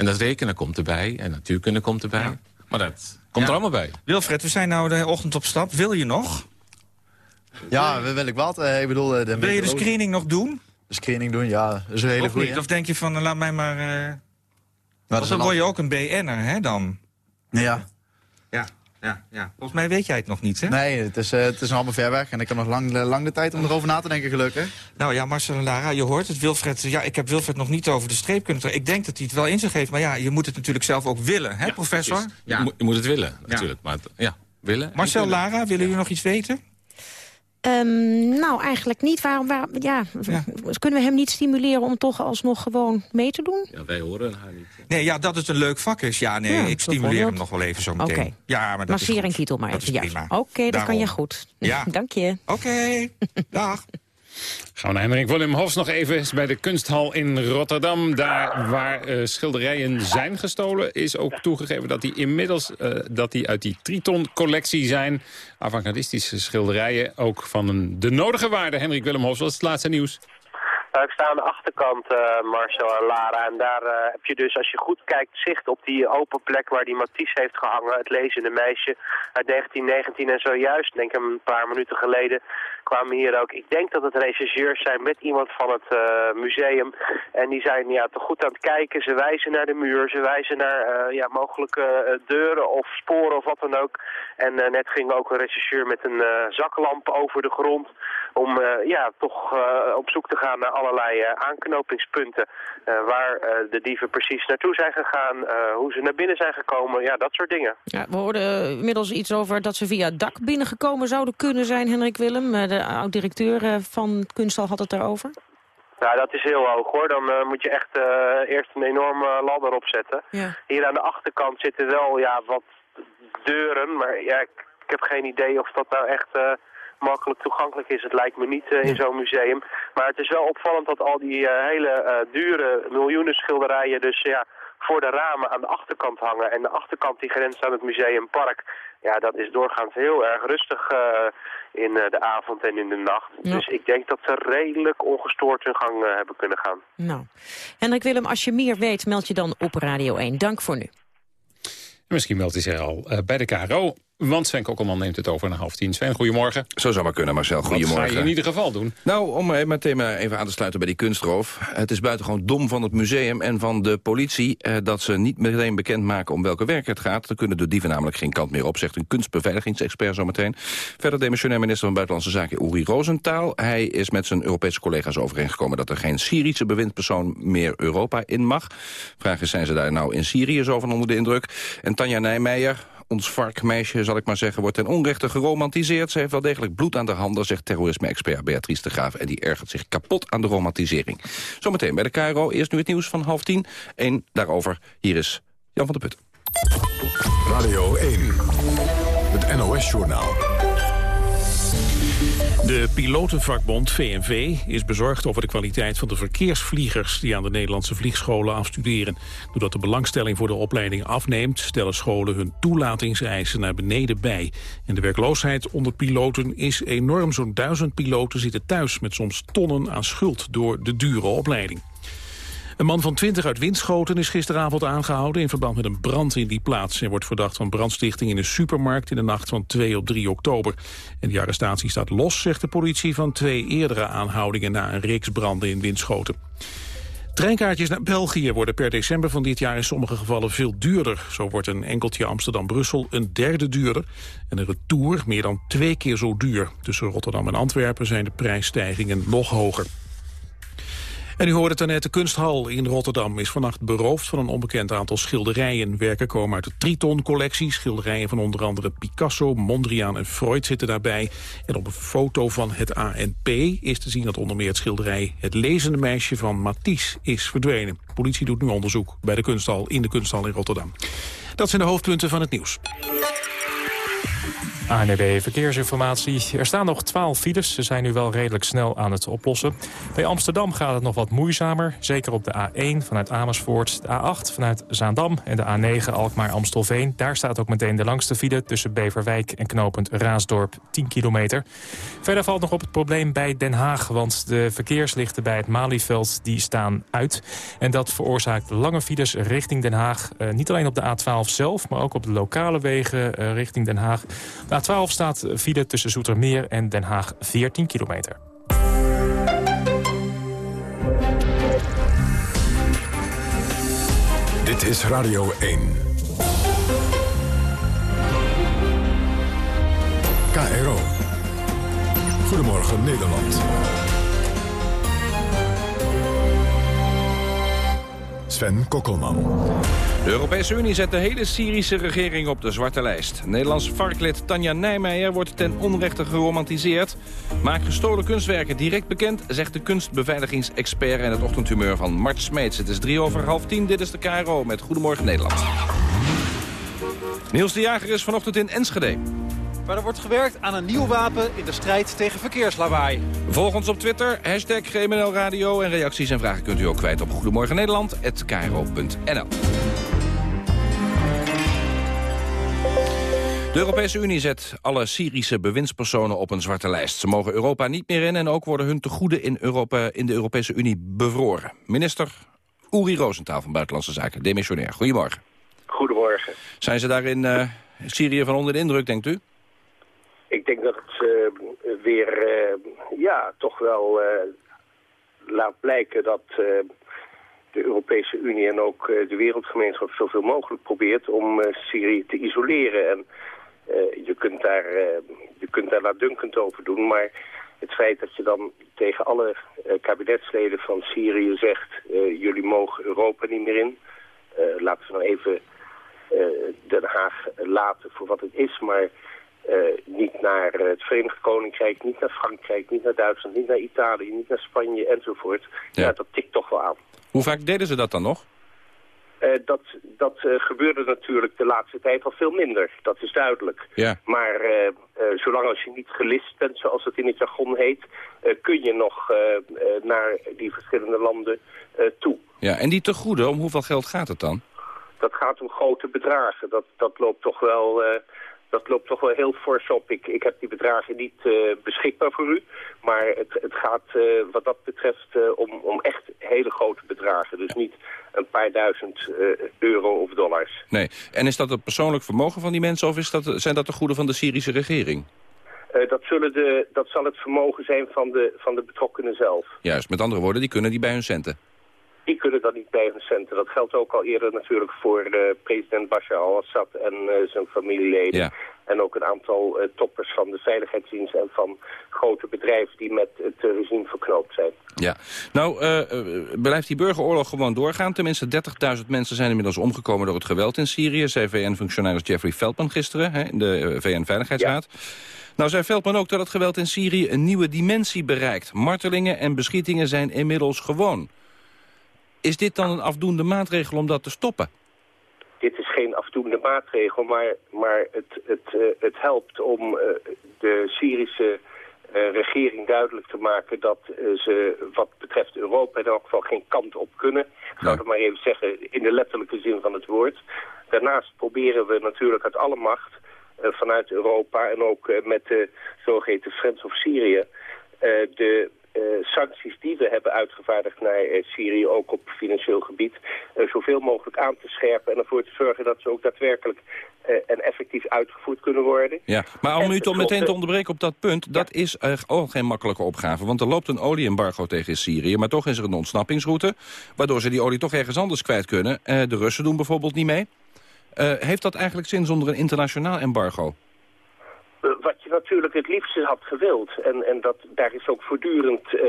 En dat rekenen komt erbij en natuurkunde komt erbij. Ja. Maar dat komt ja. er allemaal bij. Wilfred, we zijn nou de ochtend op stap. Wil je nog? Ja, wil ik wat. Uh, ik bedoel, uh, de Wil je de screening nog doen? De screening doen, ja. Dat is een hele goede. Of denk je van, uh, laat mij maar... Uh... dan word je ook een BN'er, hè, dan? Ja. Ja, ja, ja. Volgens mij weet jij het nog niet, hè? Nee, het is, uh, het is allemaal ver weg. En ik heb nog lang, lang de tijd om erover na te denken, gelukkig. Nou ja, Marcel en Lara, je hoort het. Wilfred, ja, ik heb Wilfred nog niet over de streep kunnen trekken. Ik denk dat hij het wel in zich heeft. Maar ja, je moet het natuurlijk zelf ook willen, hè, ja, professor? Ja. Je, moet, je moet het willen, natuurlijk. Ja. Maar ja, willen. Marcel, Lara, willen jullie nog iets weten? Um, nou, eigenlijk niet. Waarom, waar, ja, ja, Kunnen we hem niet stimuleren om toch alsnog gewoon mee te doen? Ja, wij horen haar niet. Nee, ja, dat het een leuk vak is. Ja, nee, ja, ik stimuleer hem nog wel even zo meteen. Okay. Ja, maar dat Masseer en kietel maar dat even. Ja. Oké, okay, dat kan je goed. Ja. Dank je. Oké, okay. dag. Gaan we naar Hendrik Willem Hofs nog even bij de kunsthal in Rotterdam. Daar waar uh, schilderijen zijn gestolen is ook toegegeven dat die inmiddels uh, dat die uit die Triton-collectie zijn. Avantgardistische schilderijen, ook van een, de nodige waarde. Hendrik Willem Hofs, wat is het laatste nieuws? Nou, ik sta aan de achterkant, uh, Marcel en Lara. En daar uh, heb je dus, als je goed kijkt, zicht op die open plek waar die Matisse heeft gehangen. Het lezende meisje uit 1919. En zojuist, denk ik een paar minuten geleden, kwamen hier ook... Ik denk dat het rechercheurs zijn met iemand van het uh, museum. En die zijn ja, toch goed aan het kijken. Ze wijzen naar de muur, ze wijzen naar ja, mogelijke deuren of sporen of wat dan ook. En net ging ook een rechercheur met een zaklamp over de grond... om ja, toch op zoek te gaan naar allerlei aanknopingspunten. Waar de dieven precies naartoe zijn gegaan, hoe ze naar binnen zijn gekomen, ja, dat soort dingen. Ja, we hoorden inmiddels iets over dat ze via het dak binnengekomen zouden kunnen zijn, Hendrik Willem. De oud-directeur van Kunsthal had het daarover. Ja, dat is heel hoog hoor. Dan uh, moet je echt uh, eerst een enorme ladder opzetten. Ja. Hier aan de achterkant zitten wel ja, wat deuren, maar ja, ik heb geen idee of dat nou echt makkelijk toegankelijk is. Het lijkt me niet in zo'n museum. Maar het is wel opvallend dat al die hele dure miljoenen schilderijen dus ja, voor de ramen aan de achterkant hangen. En de achterkant die grenst aan het museumpark, ja, dat is doorgaans heel erg rustig in de avond en in de nacht. Dus ik denk dat ze redelijk ongestoord hun gang hebben kunnen gaan. Nou, Hendrik Willem, als je meer weet, meld je dan op Radio 1. Dank voor nu. Misschien meldt hij zich al uh, bij de KRO. Want Sven Kokkelman neemt het over naar half tien. Sven, goedemorgen. Zo zou maar kunnen, Marcel. Goedemorgen. Wat ga je in ieder geval doen? Nou, om meteen maar even aan te sluiten bij die kunstroof. Het is buitengewoon dom van het museum en van de politie... Eh, dat ze niet meteen bekendmaken om welke werk het gaat. Dan kunnen de dieven namelijk geen kant meer op, zegt een kunstbeveiligingsexpert zometeen. Verder demissionair minister van Buitenlandse Zaken Uri Rosenthal. Hij is met zijn Europese collega's overeengekomen... dat er geen Syrische bewindpersoon meer Europa in mag. Vraag is, zijn ze daar nou in Syrië zo van onder de indruk? En Tanja Nijmeijer, ons varkmeisje, zal ik maar zeggen, wordt ten onrechte geromantiseerd. Ze heeft wel degelijk bloed aan de handen, zegt terrorisme-expert Beatrice de Graaf. En die ergert zich kapot aan de romantisering. Zometeen bij de KRO. Eerst nu het nieuws van half tien. Eén daarover. Hier is Jan van der Put. Radio 1. Het NOS-journaal. De pilotenvakbond VNV is bezorgd over de kwaliteit van de verkeersvliegers die aan de Nederlandse vliegscholen afstuderen. Doordat de belangstelling voor de opleiding afneemt, stellen scholen hun toelatingseisen naar beneden bij. En de werkloosheid onder piloten is enorm. Zo'n duizend piloten zitten thuis met soms tonnen aan schuld door de dure opleiding. Een man van 20 uit Winschoten is gisteravond aangehouden... in verband met een brand in die plaats. Hij wordt verdacht van brandstichting in een supermarkt... in de nacht van 2 op 3 oktober. En die arrestatie staat los, zegt de politie... van twee eerdere aanhoudingen na een reeks branden in Winschoten. Treinkaartjes naar België worden per december van dit jaar in sommige gevallen veel duurder. Zo wordt een enkeltje Amsterdam-Brussel een derde duurder en een retour meer dan twee keer zo duur. Tussen Rotterdam en Antwerpen zijn de prijsstijgingen nog hoger. En u hoorde het net, de kunsthal in Rotterdam is vannacht beroofd van een onbekend aantal schilderijen. Werken komen uit de Triton-collectie. Schilderijen van onder andere Picasso, Mondriaan en Freud zitten daarbij. En op een foto van het ANP is te zien dat onder meer het schilderij... Het lezende meisje van Matisse is verdwenen. De politie doet nu onderzoek bij de kunsthal in de kunsthal in Rotterdam. Dat zijn de hoofdpunten van het nieuws. ANB Verkeersinformatie. Er staan nog 12 files. Ze zijn nu wel redelijk snel aan het oplossen. Bij Amsterdam gaat het nog wat moeizamer. Zeker op de A1 vanuit Amersfoort, de A8 vanuit Zaandam... en de A9 Alkmaar-Amstelveen. Daar staat ook meteen de langste file tussen Beverwijk en knooppunt Raasdorp, 10 kilometer. Verder valt nog op het probleem bij Den Haag... want de verkeerslichten bij het Malieveld die staan uit. En dat veroorzaakt lange files richting Den Haag. Uh, niet alleen op de A12 zelf, maar ook op de lokale wegen uh, richting Den Haag. A12 staat file tussen Zoetermeer en Den Haag 14 kilometer. Dit is Radio 1. KRO. Goedemorgen Nederland. Sven Kokkelman. De Europese Unie zet de hele Syrische regering op de zwarte lijst. Nederlands varklid Tanja Nijmeijer wordt ten onrechte geromantiseerd. Maak gestolen kunstwerken direct bekend, zegt de kunstbeveiligingsexpert... en het ochtendhumeur van Mart Smeets. Het is drie over half tien, dit is de KRO met Goedemorgen Nederland. Niels de Jager is vanochtend in Enschede. Maar er wordt gewerkt aan een nieuw wapen in de strijd tegen verkeerslawaai. Volg ons op Twitter, hashtag GMNL Radio. En reacties en vragen kunt u ook kwijt op Goedemorgen Nederland@kro.nl. De Europese Unie zet alle Syrische bewindspersonen op een zwarte lijst. Ze mogen Europa niet meer in en ook worden hun tegoeden in, Europa, in de Europese Unie bevroren. Minister Uri Rosenthal van Buitenlandse Zaken, demissionair. Goedemorgen. Goedemorgen. Zijn ze daar in uh, Syrië van onder de indruk, denkt u? Ik denk dat het uh, weer, uh, ja, toch wel laat blijken dat de Europese Unie en ook de wereldgemeenschap zoveel mogelijk probeert om Syrië te isoleren. En je, kunt daar, je kunt daar laatdunkend over doen, maar het feit dat je dan tegen alle kabinetsleden van Syrië zegt... jullie mogen Europa niet meer in. laten we nou even Den Haag laten voor wat het is, maar... niet naar het Verenigd Koninkrijk, niet naar Frankrijk, niet naar Duitsland, niet naar Italië, niet naar Spanje enzovoort. Ja, ja dat tikt toch wel aan. Hoe vaak deden ze dat dan nog? Uh, dat dat uh, gebeurde natuurlijk de laatste tijd al veel minder. Dat is duidelijk. Ja. Maar uh, zolang als je niet gelist bent, zoals het in het jargon heet... kun je nog naar die verschillende landen toe. Ja, en die tegoeden, om hoeveel geld gaat het dan? Dat gaat om grote bedragen. Dat, dat loopt toch wel dat loopt toch wel heel fors op. Ik, ik heb die bedragen niet uh, beschikbaar voor u. Maar het, het gaat uh, wat dat betreft uh, om, om echt hele grote bedragen. Dus niet een paar duizend euro of dollars. Nee. En is dat het persoonlijk vermogen van die mensen... of is dat, zijn dat de goeden van de Syrische regering? dat, zullen de, dat zal het vermogen zijn van de, van de betrokkenen zelf. Juist, met andere woorden, die kunnen die bij hun centen die kunnen dat niet bij hun centen. Dat geldt ook al eerder natuurlijk voor uh, president Bashar al-Assad en uh, zijn familieleden. Ja. En ook een aantal uh, toppers van de veiligheidsdienst en van grote bedrijven die met het regime verknoopt zijn. Ja, nou blijft die burgeroorlog gewoon doorgaan. Tenminste 30.000 mensen zijn inmiddels omgekomen door het geweld in Syrië. Zei VN-functionaris Jeffrey Feldman gisteren hè, in de VN-veiligheidsraad. Ja. Nou zei Veldman ook dat het geweld in Syrië een nieuwe dimensie bereikt. Martelingen en beschietingen zijn inmiddels gewoon. Is dit dan een afdoende maatregel om dat te stoppen? Dit is geen afdoende maatregel, maar, maar het, het, uh, het helpt om uh, de Syrische uh, regering duidelijk te maken dat ze wat betreft Europa in elk geval geen kant op kunnen. Ik zou het maar even zeggen in de letterlijke zin van het woord. Daarnaast proberen we natuurlijk uit alle macht vanuit Europa en ook met de zogeheten Friends of Syrië de sancties die we hebben uitgevaardigd naar uh, Syrië, ook op financieel gebied, uh, zoveel mogelijk aan te scherpen en ervoor te zorgen dat ze ook daadwerkelijk en effectief uitgevoerd kunnen worden. Ja, maar om u toch meteen te onderbreken op dat punt, dat is ook geen makkelijke opgave, want er loopt een olieembargo tegen Syrië, maar toch is er een ontsnappingsroute, waardoor ze die olie toch ergens anders kwijt kunnen. de Russen doen bijvoorbeeld niet mee. heeft dat eigenlijk zin zonder een internationaal embargo? Wat je natuurlijk het liefste had gewild, en, en dat, daar is ook voortdurend uh,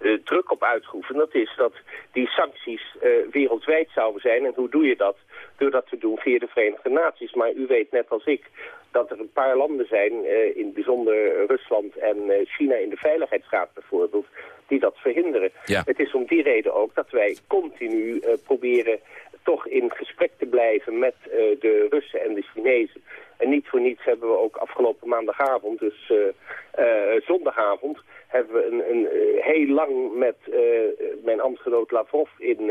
uh, druk op uitgeoefend, dat is dat die sancties uh, wereldwijd zouden zijn. En hoe doe je dat? Door dat te doen via de Verenigde Naties. Maar u weet net als ik dat er een paar landen zijn, in het bijzonder Rusland en China in de Veiligheidsraad bijvoorbeeld, die dat verhinderen. Ja. Het is om die reden ook dat wij continu proberen toch in gesprek te blijven met de Russen en de Chinezen en niet voor niets hebben we ook afgelopen maandagavond, dus uh, uh, zondagavond, hebben we een, een heel lang met mijn ambtgenoot Lavrov in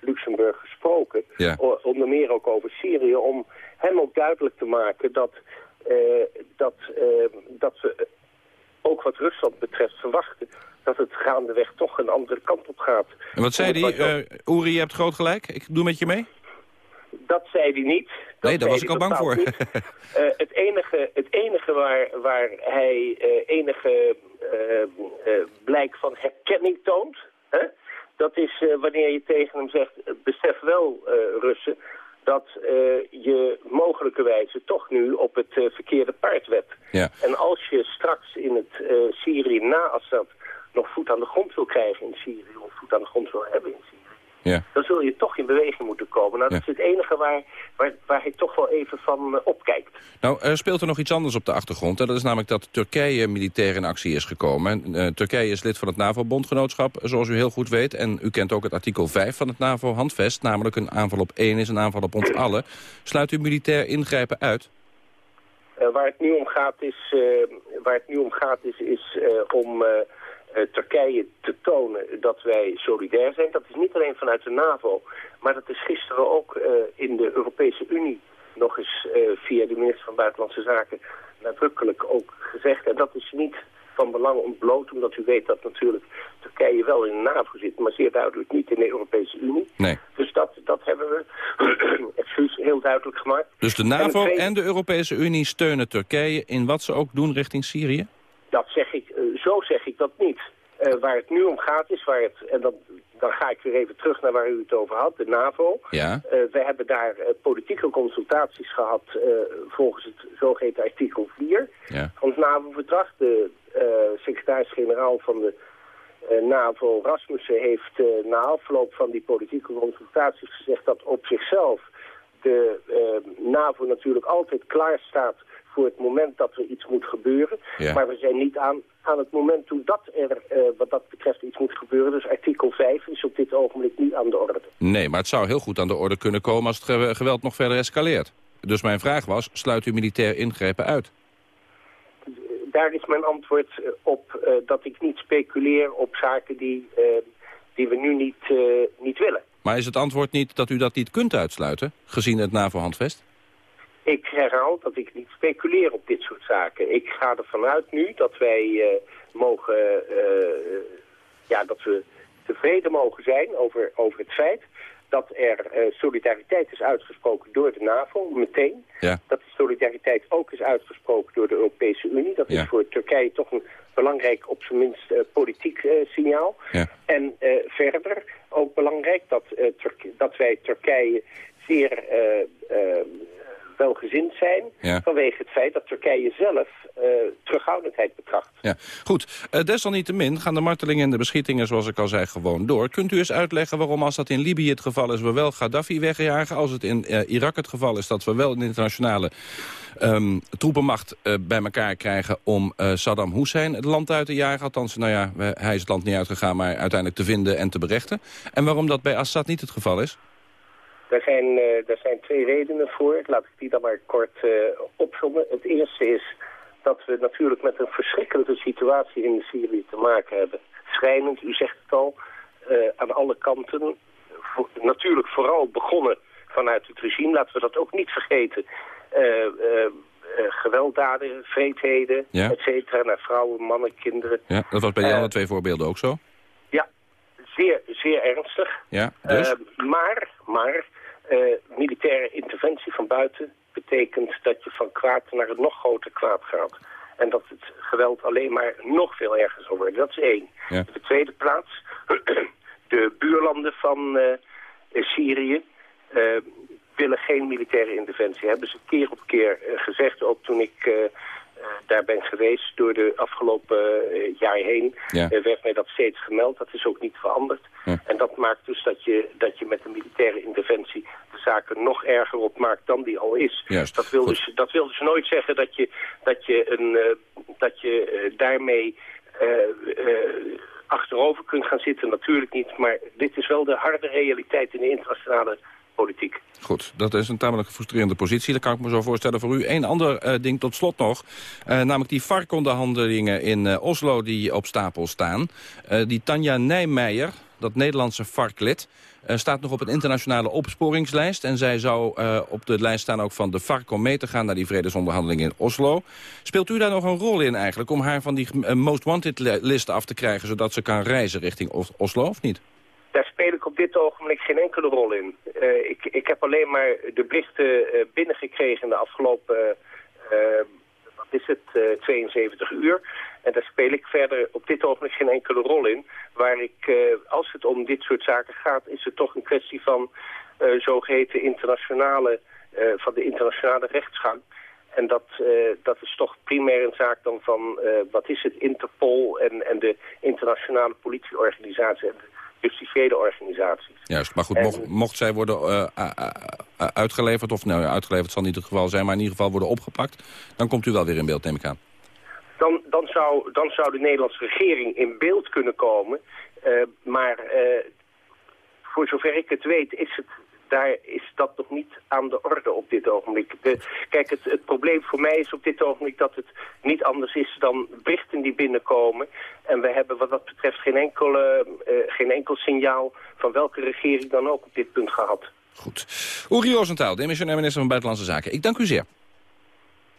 Luxemburg gesproken. Ja. Onder meer ook over Syrië, om hem ook duidelijk te maken dat, dat, dat we ook wat Rusland betreft verwachten dat het gaandeweg toch een andere kant op gaat. En wat zei hij? Uri, je hebt groot gelijk. Ik doe met je mee? Dat zei hij niet. Dat nee, daar was ik al bang voor. uh, het enige, het enige waar, waar hij uh, enige uh, blijk van herkenning toont... Hè, dat is wanneer je tegen hem zegt... besef wel, Russen, dat je mogelijkerwijze toch nu op het verkeerde paard wedt. Ja. En als je straks in het Syrië na Assad nog voet aan de grond wil krijgen in Syrië... of voet aan de grond wil hebben in Syrië ja. dan zul je toch in beweging moeten komen. Nou, dat Ja. is het enige waar, waar, waar hij toch wel even van uh, opkijkt. Nou, er speelt er nog iets anders op de achtergrond. Hè? Dat is namelijk dat Turkije militair in actie is gekomen. Uh, Turkije is lid van het NAVO-bondgenootschap, zoals u heel goed weet. En u kent ook het artikel 5 van het NAVO-handvest. Namelijk een aanval op één is een aanval op ons allen. Sluit u militair ingrijpen uit? Uh, waar het nu om gaat is, waar het nu om gaat is, is om Turkije te tonen dat wij solidair zijn. Dat is niet alleen vanuit de NAVO, maar dat is gisteren ook uh, in de Europese Unie nog eens uh, via de minister van Buitenlandse Zaken nadrukkelijk ook gezegd. En dat is niet van belang ontbloot, omdat u weet dat natuurlijk Turkije wel in de NAVO zit, maar zeer duidelijk niet in de Europese Unie. Nee. Dus dat, dat hebben we excuus, heel duidelijk gemaakt. Dus de NAVO en, en de Europese Unie steunen Turkije in wat ze ook doen richting Syrië? Dat zeg ik, uh, zo zeg ik dat niet. Uh, waar het nu om gaat is, waar het, en dan, dan ga ik weer even terug naar waar u het over had, de NAVO. Ja. Uh, we hebben daar politieke consultaties gehad volgens het zogeheten artikel 4 ja. van het NAVO-verdrag. De secretaris-generaal van de NAVO, Rasmussen, heeft na afloop van die politieke consultaties gezegd dat op zichzelf de NAVO natuurlijk altijd klaar staat voor het moment dat er iets moet gebeuren. Maar we zijn niet aan, aan het moment toe dat er wat dat betreft iets moet gebeuren. Dus artikel 5 is op dit ogenblik niet aan de orde. Nee, maar het zou heel goed aan de orde kunnen komen als het geweld nog verder escaleert. Dus mijn vraag was, sluit u militair ingrijpen uit? Daar is mijn antwoord op dat ik niet speculeer op zaken die, die we nu niet, niet willen. Maar is het antwoord niet dat u dat niet kunt uitsluiten, gezien het NAVO-handvest? Ik herhaal dat ik niet speculeer op dit soort zaken. Ik ga ervan uit nu dat wij uh, mogen, uh, ja, dat we tevreden mogen zijn over, over het feit dat er uh, solidariteit is uitgesproken door de NAVO, meteen. Ja. Dat de solidariteit ook is uitgesproken door de Europese Unie. Dat Ja. is voor Turkije toch een belangrijk, op zijn minst, uh, politiek uh, signaal. Ja. En verder ook belangrijk dat, dat wij Turkije zeer welgezind zijn... Ja. vanwege het feit dat Turkije zelf uh, terughoudendheid betracht. Ja, goed. Uh, desalniettemin gaan de martelingen en de beschietingen, zoals ik al zei, gewoon door. Kunt u eens uitleggen waarom als dat in Libië het geval is... we wel Gaddafi wegjagen, als het in uh, Irak het geval is... dat we wel een internationale um, troepenmacht bij elkaar krijgen... om Saddam Hussein het land uit te jagen. Althans, nou ja, hij is het land niet uitgegaan... maar uiteindelijk te vinden en te berechten. En waarom dat bij Assad niet het geval is? Daar zijn, uh, daar zijn twee redenen voor. Laat ik die dan maar kort uh, opzommen. Het eerste is dat we natuurlijk met een verschrikkelijke situatie in Syrië te maken hebben. Schrijnend, u zegt het al, uh, aan alle kanten. Voor, natuurlijk vooral begonnen vanuit het regime, laten we dat ook niet vergeten. gewelddaden, vreedheden, ja. et cetera, naar vrouwen, mannen, kinderen. Ja, dat was bij die andere twee voorbeelden ook zo? Ja, zeer, zeer ernstig. Ja, dus? maar, maar uh, militaire interventie van buiten betekent dat je van kwaad naar een nog groter kwaad gaat. En dat het geweld alleen maar nog veel erger zal worden. Dat is één. Ja. Op de tweede plaats, de buurlanden van uh, Syrië uh, willen geen militaire interventie. Hebben ze keer op keer gezegd, ook toen ik daar ben geweest door de afgelopen uh, jaar heen, ja. werd mij dat steeds gemeld. Dat is ook niet veranderd. Ja. En dat maakt dus dat je, dat je met een militaire interventie de zaken nog erger opmaakt dan die al is. Juist. Dat, wil dus, dat wil dus nooit zeggen dat je, dat je, een, uh, dat je daarmee achterover kunt gaan zitten. Natuurlijk niet, maar dit is wel de harde realiteit in de internationale politiek. Goed, dat is een tamelijk frustrerende positie. Dat kan ik me zo voorstellen voor u. Een ander uh, ding tot slot nog. Uh, namelijk die FARC-onderhandelingen in uh, Oslo die op stapel staan. die Tanja Nijmeijer, dat Nederlandse FARC-lid... staat nog op een internationale opsporingslijst. En zij zou op de lijst staan ook van de FARC om mee te gaan... naar die vredesonderhandelingen in Oslo. Speelt u daar nog een rol in eigenlijk... om haar van die Most Wanted-listen af te krijgen... zodat ze kan reizen richting Oslo, of niet? Daar speel ik op dit ogenblik geen enkele rol in. Uh, ik, ik heb alleen maar de berichten uh, binnengekregen in de afgelopen, uh, wat is het, 72 uur. En daar speel ik verder op dit ogenblik geen enkele rol in. Waar ik, als het om dit soort zaken gaat, is het toch een kwestie van zogeheten internationale, van de internationale rechtsgang. En dat, dat is toch primair een zaak dan van, wat is het, Interpol en, en de internationale politieorganisatie... En justitiële organisaties. Juist, maar goed, en, mocht, mocht, zij worden uh, uh, uh, uitgeleverd, of nou, uitgeleverd zal niet het geval zijn, maar in ieder geval worden opgepakt, dan komt u wel weer in beeld, neem ik aan. Dan, dan, zou, dan zou de Nederlandse regering in beeld kunnen komen, maar voor zover ik het weet is het daar is dat nog niet aan de orde op dit ogenblik. De, kijk, het, het, probleem voor mij is op dit ogenblik dat het niet anders is dan berichten die binnenkomen. En we hebben wat dat betreft geen, enkele, uh, geen enkel signaal van welke regering dan ook op dit punt gehad. Goed. Uri Rosenthal, demissionair minister van Buitenlandse Zaken. Ik dank u zeer.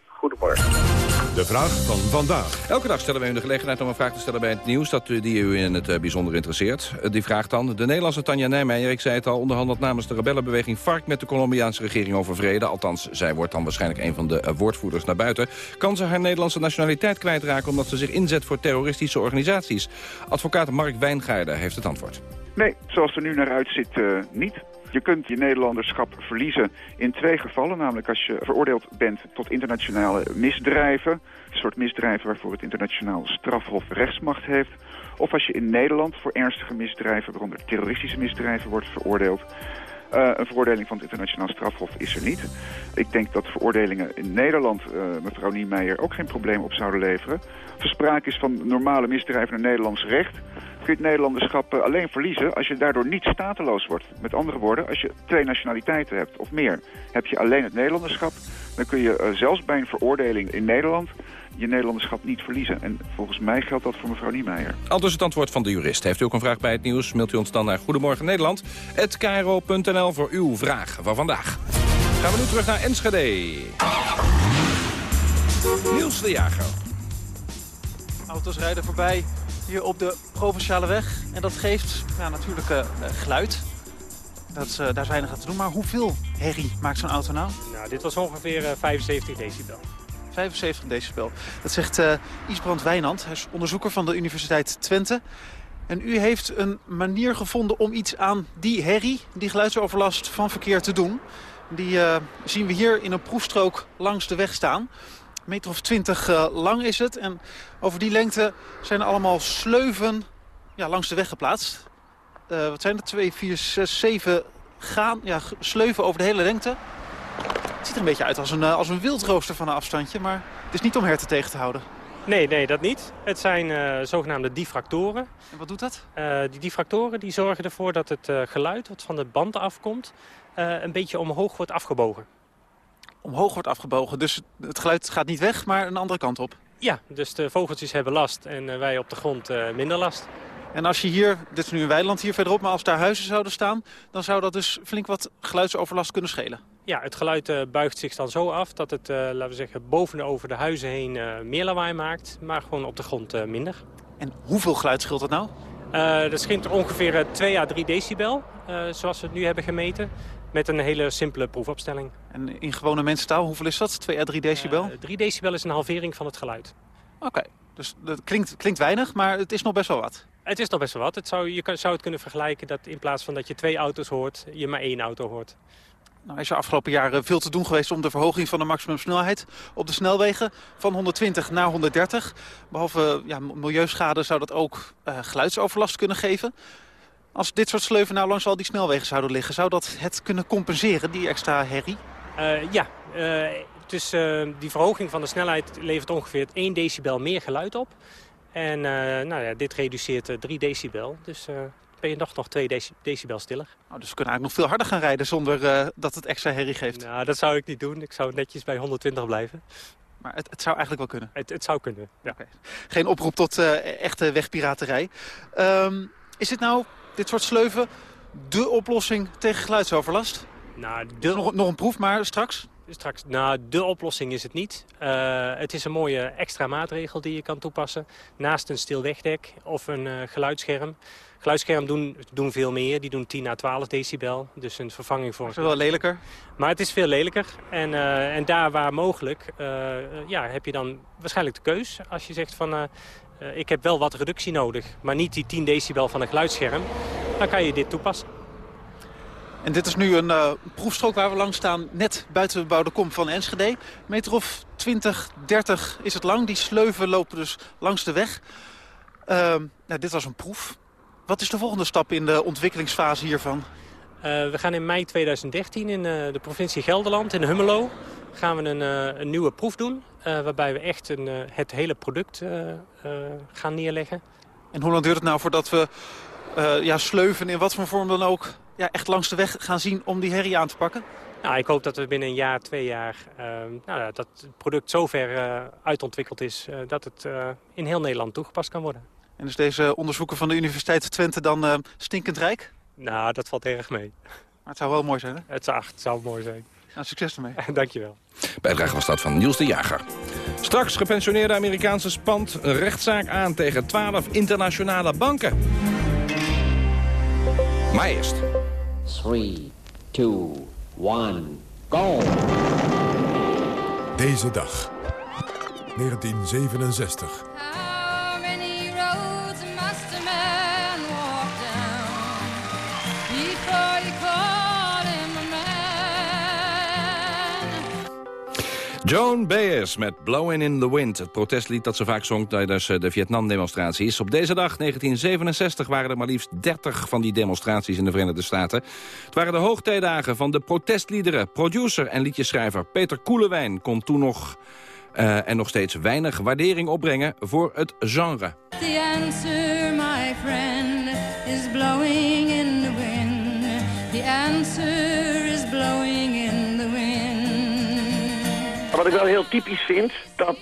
Goedemorgen. De vraag van vandaag. Elke dag stellen wij u de gelegenheid om een vraag te stellen bij het nieuws... Dat, die u in het uh, bijzonder interesseert. Uh, die vraagt dan, de Nederlandse Tanja Nijmeijer... ik zei het al, onderhandelt namens de rebellenbeweging FARC... met de Colombiaanse regering over vrede. Althans, zij wordt dan waarschijnlijk een van de uh, woordvoerders naar buiten. Kan ze haar Nederlandse nationaliteit kwijtraken... omdat ze zich inzet voor terroristische organisaties? Advocaat Mark Wijngaarden heeft het antwoord. Nee, zoals er nu naar uitziet, niet. Je kunt je Nederlanderschap verliezen in twee gevallen. Namelijk als je veroordeeld bent tot internationale misdrijven. Een soort misdrijven waarvoor het internationaal strafhof rechtsmacht heeft. Of als je in Nederland voor ernstige misdrijven, waaronder terroristische misdrijven, wordt veroordeeld. Uh, een veroordeling van het internationaal strafhof is er niet. Ik denk dat veroordelingen in Nederland, uh, mevrouw Niemeyer, ook geen probleem op zouden leveren. Als sprake is van normale misdrijven naar Nederlands recht... kun je het Nederlanderschap alleen verliezen als je daardoor niet stateloos wordt. Met andere woorden, als je twee nationaliteiten hebt of meer... heb je alleen het Nederlanderschap, dan kun je zelfs bij een veroordeling in Nederland je Nederlanderschap niet verliezen. En volgens mij geldt dat voor mevrouw Niemeyer. Al dus het antwoord van de jurist. Heeft u ook een vraag bij het nieuws, mailt u ons dan naar Goedemorgen Nederland. voor uw vraag van vandaag. Gaan we nu terug naar Enschede. Niels de Jager. Auto's rijden voorbij hier op de Provinciale weg. En dat geeft ja, natuurlijk uh, geluid. Dat is, uh, daar is weinig aan te doen. Maar hoeveel herrie maakt zo'n auto nou? Nou, dit was ongeveer uh, 75 decibel. 75 decibel. Dat zegt Isbrand Wijnand. Hij is onderzoeker van de Universiteit Twente. En u heeft een manier gevonden om iets aan die herrie, die geluidsoverlast van verkeer te doen. Die uh, zien we hier in een proefstrook langs de weg staan. Meter of twintig uh, lang is het. En over die lengte zijn er allemaal sleuven ja, langs de weg geplaatst. wat zijn er? 2, 4, 6, 7 gaan, ja, sleuven over de hele lengte. Het ziet er een beetje uit als een, als een wildrooster van een afstandje, maar het is niet om herten tegen te houden. Nee, nee, dat niet. Het zijn uh, zogenaamde diffractoren. En wat doet dat? Uh, die diffractoren die zorgen ervoor dat het uh, geluid wat van de band afkomt... een beetje omhoog wordt afgebogen. Omhoog wordt afgebogen, dus het geluid gaat niet weg, maar een andere kant op? Ja, dus de vogeltjes hebben last en wij op de grond minder last. En als je hier, dit is nu een weiland hier verderop, maar als daar huizen zouden staan... dan zou dat dus flink wat geluidsoverlast kunnen schelen. Ja, het geluid uh, buigt zich dan zo af dat het, uh, laten we zeggen, boven en over de huizen heen uh, meer lawaai maakt. Maar gewoon op de grond minder. En hoeveel geluid scheelt dat nou? dat scheelt ongeveer 2 à 3 decibel, zoals we het nu hebben gemeten. Met een hele simpele proefopstelling. En in gewone mensentaal, hoeveel is dat? 2 à 3 decibel? 3 decibel is een halvering van het geluid. Oké, okay. dus dat klinkt, klinkt weinig, maar het is nog best wel wat. Het is nog best wel wat. Het zou, je zou het kunnen vergelijken dat in plaats van dat je twee auto's hoort, je maar één auto hoort. Nou is er afgelopen jaren veel te doen geweest om de verhoging van de maximumsnelheid op de snelwegen van 120 naar 130. Behalve ja, milieuschade zou dat ook uh, geluidsoverlast kunnen geven. Als dit soort sleuven nou langs al die snelwegen zouden liggen, zou dat het kunnen compenseren, die extra herrie? Uh, ja, uh, dus die verhoging van de snelheid levert ongeveer 1 decibel meer geluid op. En nou ja, dit reduceert 3 decibel, dus ben je nog, nog 2 decibel stiller. Oh, dus we kunnen eigenlijk nog veel harder gaan rijden zonder dat het extra herrie geeft. Nou, dat zou ik niet doen. Ik zou netjes bij 120 blijven. Maar het, het zou eigenlijk wel kunnen? Het, het zou kunnen, ja. Okay. Geen oproep tot uh, echte wegpiraterij. Um, is dit nou, dit soort sleuven, de oplossing tegen geluidsoverlast? Nou, de... nog, nog een proef, maar straks? Straks, nou, de oplossing is het niet. Uh, het is een mooie extra maatregel die je kan toepassen. Naast een stilwegdek of een uh, geluidsscherm. Geluidsscherm doen, doen veel meer. Die doen 10 à 12 decibel. Dus een vervanging voor... Dat is wel lelijker. Maar het is veel lelijker. En, uh, en daar waar mogelijk ja, heb je dan waarschijnlijk de keus. Als je zegt van... ik heb wel wat reductie nodig, maar niet die 10 decibel van een geluidsscherm. Dan kan je dit toepassen. En dit is nu een uh, proefstrook waar we langs staan, net buiten de bebouwde kom van Enschede. Meter of 20, 30 is het lang. Die sleuven lopen dus langs de weg. Uh, nou, dit was een proef. Wat is de volgende stap in de ontwikkelingsfase hiervan? Uh, we gaan in mei 2013 in de provincie Gelderland, in Hummelo... gaan we een, een nieuwe proef doen, waarbij we echt een, het hele product gaan neerleggen. En hoe lang duurt het nou voordat we ja, sleuven in wat voor vorm dan ook ja, echt langs de weg gaan zien om die herrie aan te pakken? Nou, ik hoop dat we binnen een jaar, twee jaar, uh, nou, dat het product zo ver uh, uitontwikkeld is uh, dat het in heel Nederland toegepast kan worden. En is deze onderzoeker van de Universiteit Twente dan stinkend rijk? Nou, dat valt erg mee. Maar het zou wel mooi zijn, hè? Het zou, het zou mooi zijn. Nou, succes ermee. Dankjewel. Bijdrage was dat van Niels de Jager. Straks gepensioneerde Amerikaanse spant een rechtszaak aan tegen 12 internationale banken. Maar eerst... 3, 2, 1, go! Deze dag, 1967. Joan Baez met Blowing in the Wind. Het protestlied dat ze vaak zong tijdens eh, de Vietnam-demonstraties. Op deze dag, 1967, waren er maar liefst 30 van die demonstraties in de Verenigde Staten. Het waren de hoogtijdagen van de protestliederen. Producer en liedjeschrijver Peter Koelewijn kon toen nog... Uh, en nog steeds weinig waardering opbrengen voor het genre. The answer, my friend, is blowing in the wind. The answer Wat ik wel heel typisch vind, dat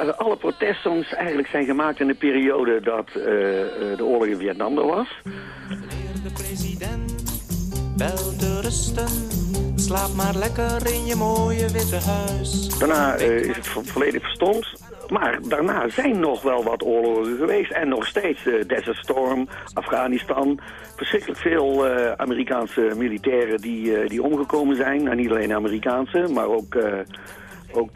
uh, alle protestsongs eigenlijk zijn gemaakt in de periode dat uh, de oorlog in Vietnam er was. Meneer de president, bel te rusten Slaap maar lekker in je mooie witte huis. Daarna uh, is het volledig verstomd. Maar daarna zijn nog wel wat oorlogen geweest. En nog steeds Desert Storm, Afghanistan. Verschrikkelijk veel uh, Amerikaanse militairen die, die omgekomen zijn. En niet alleen Amerikaanse, maar ook, ook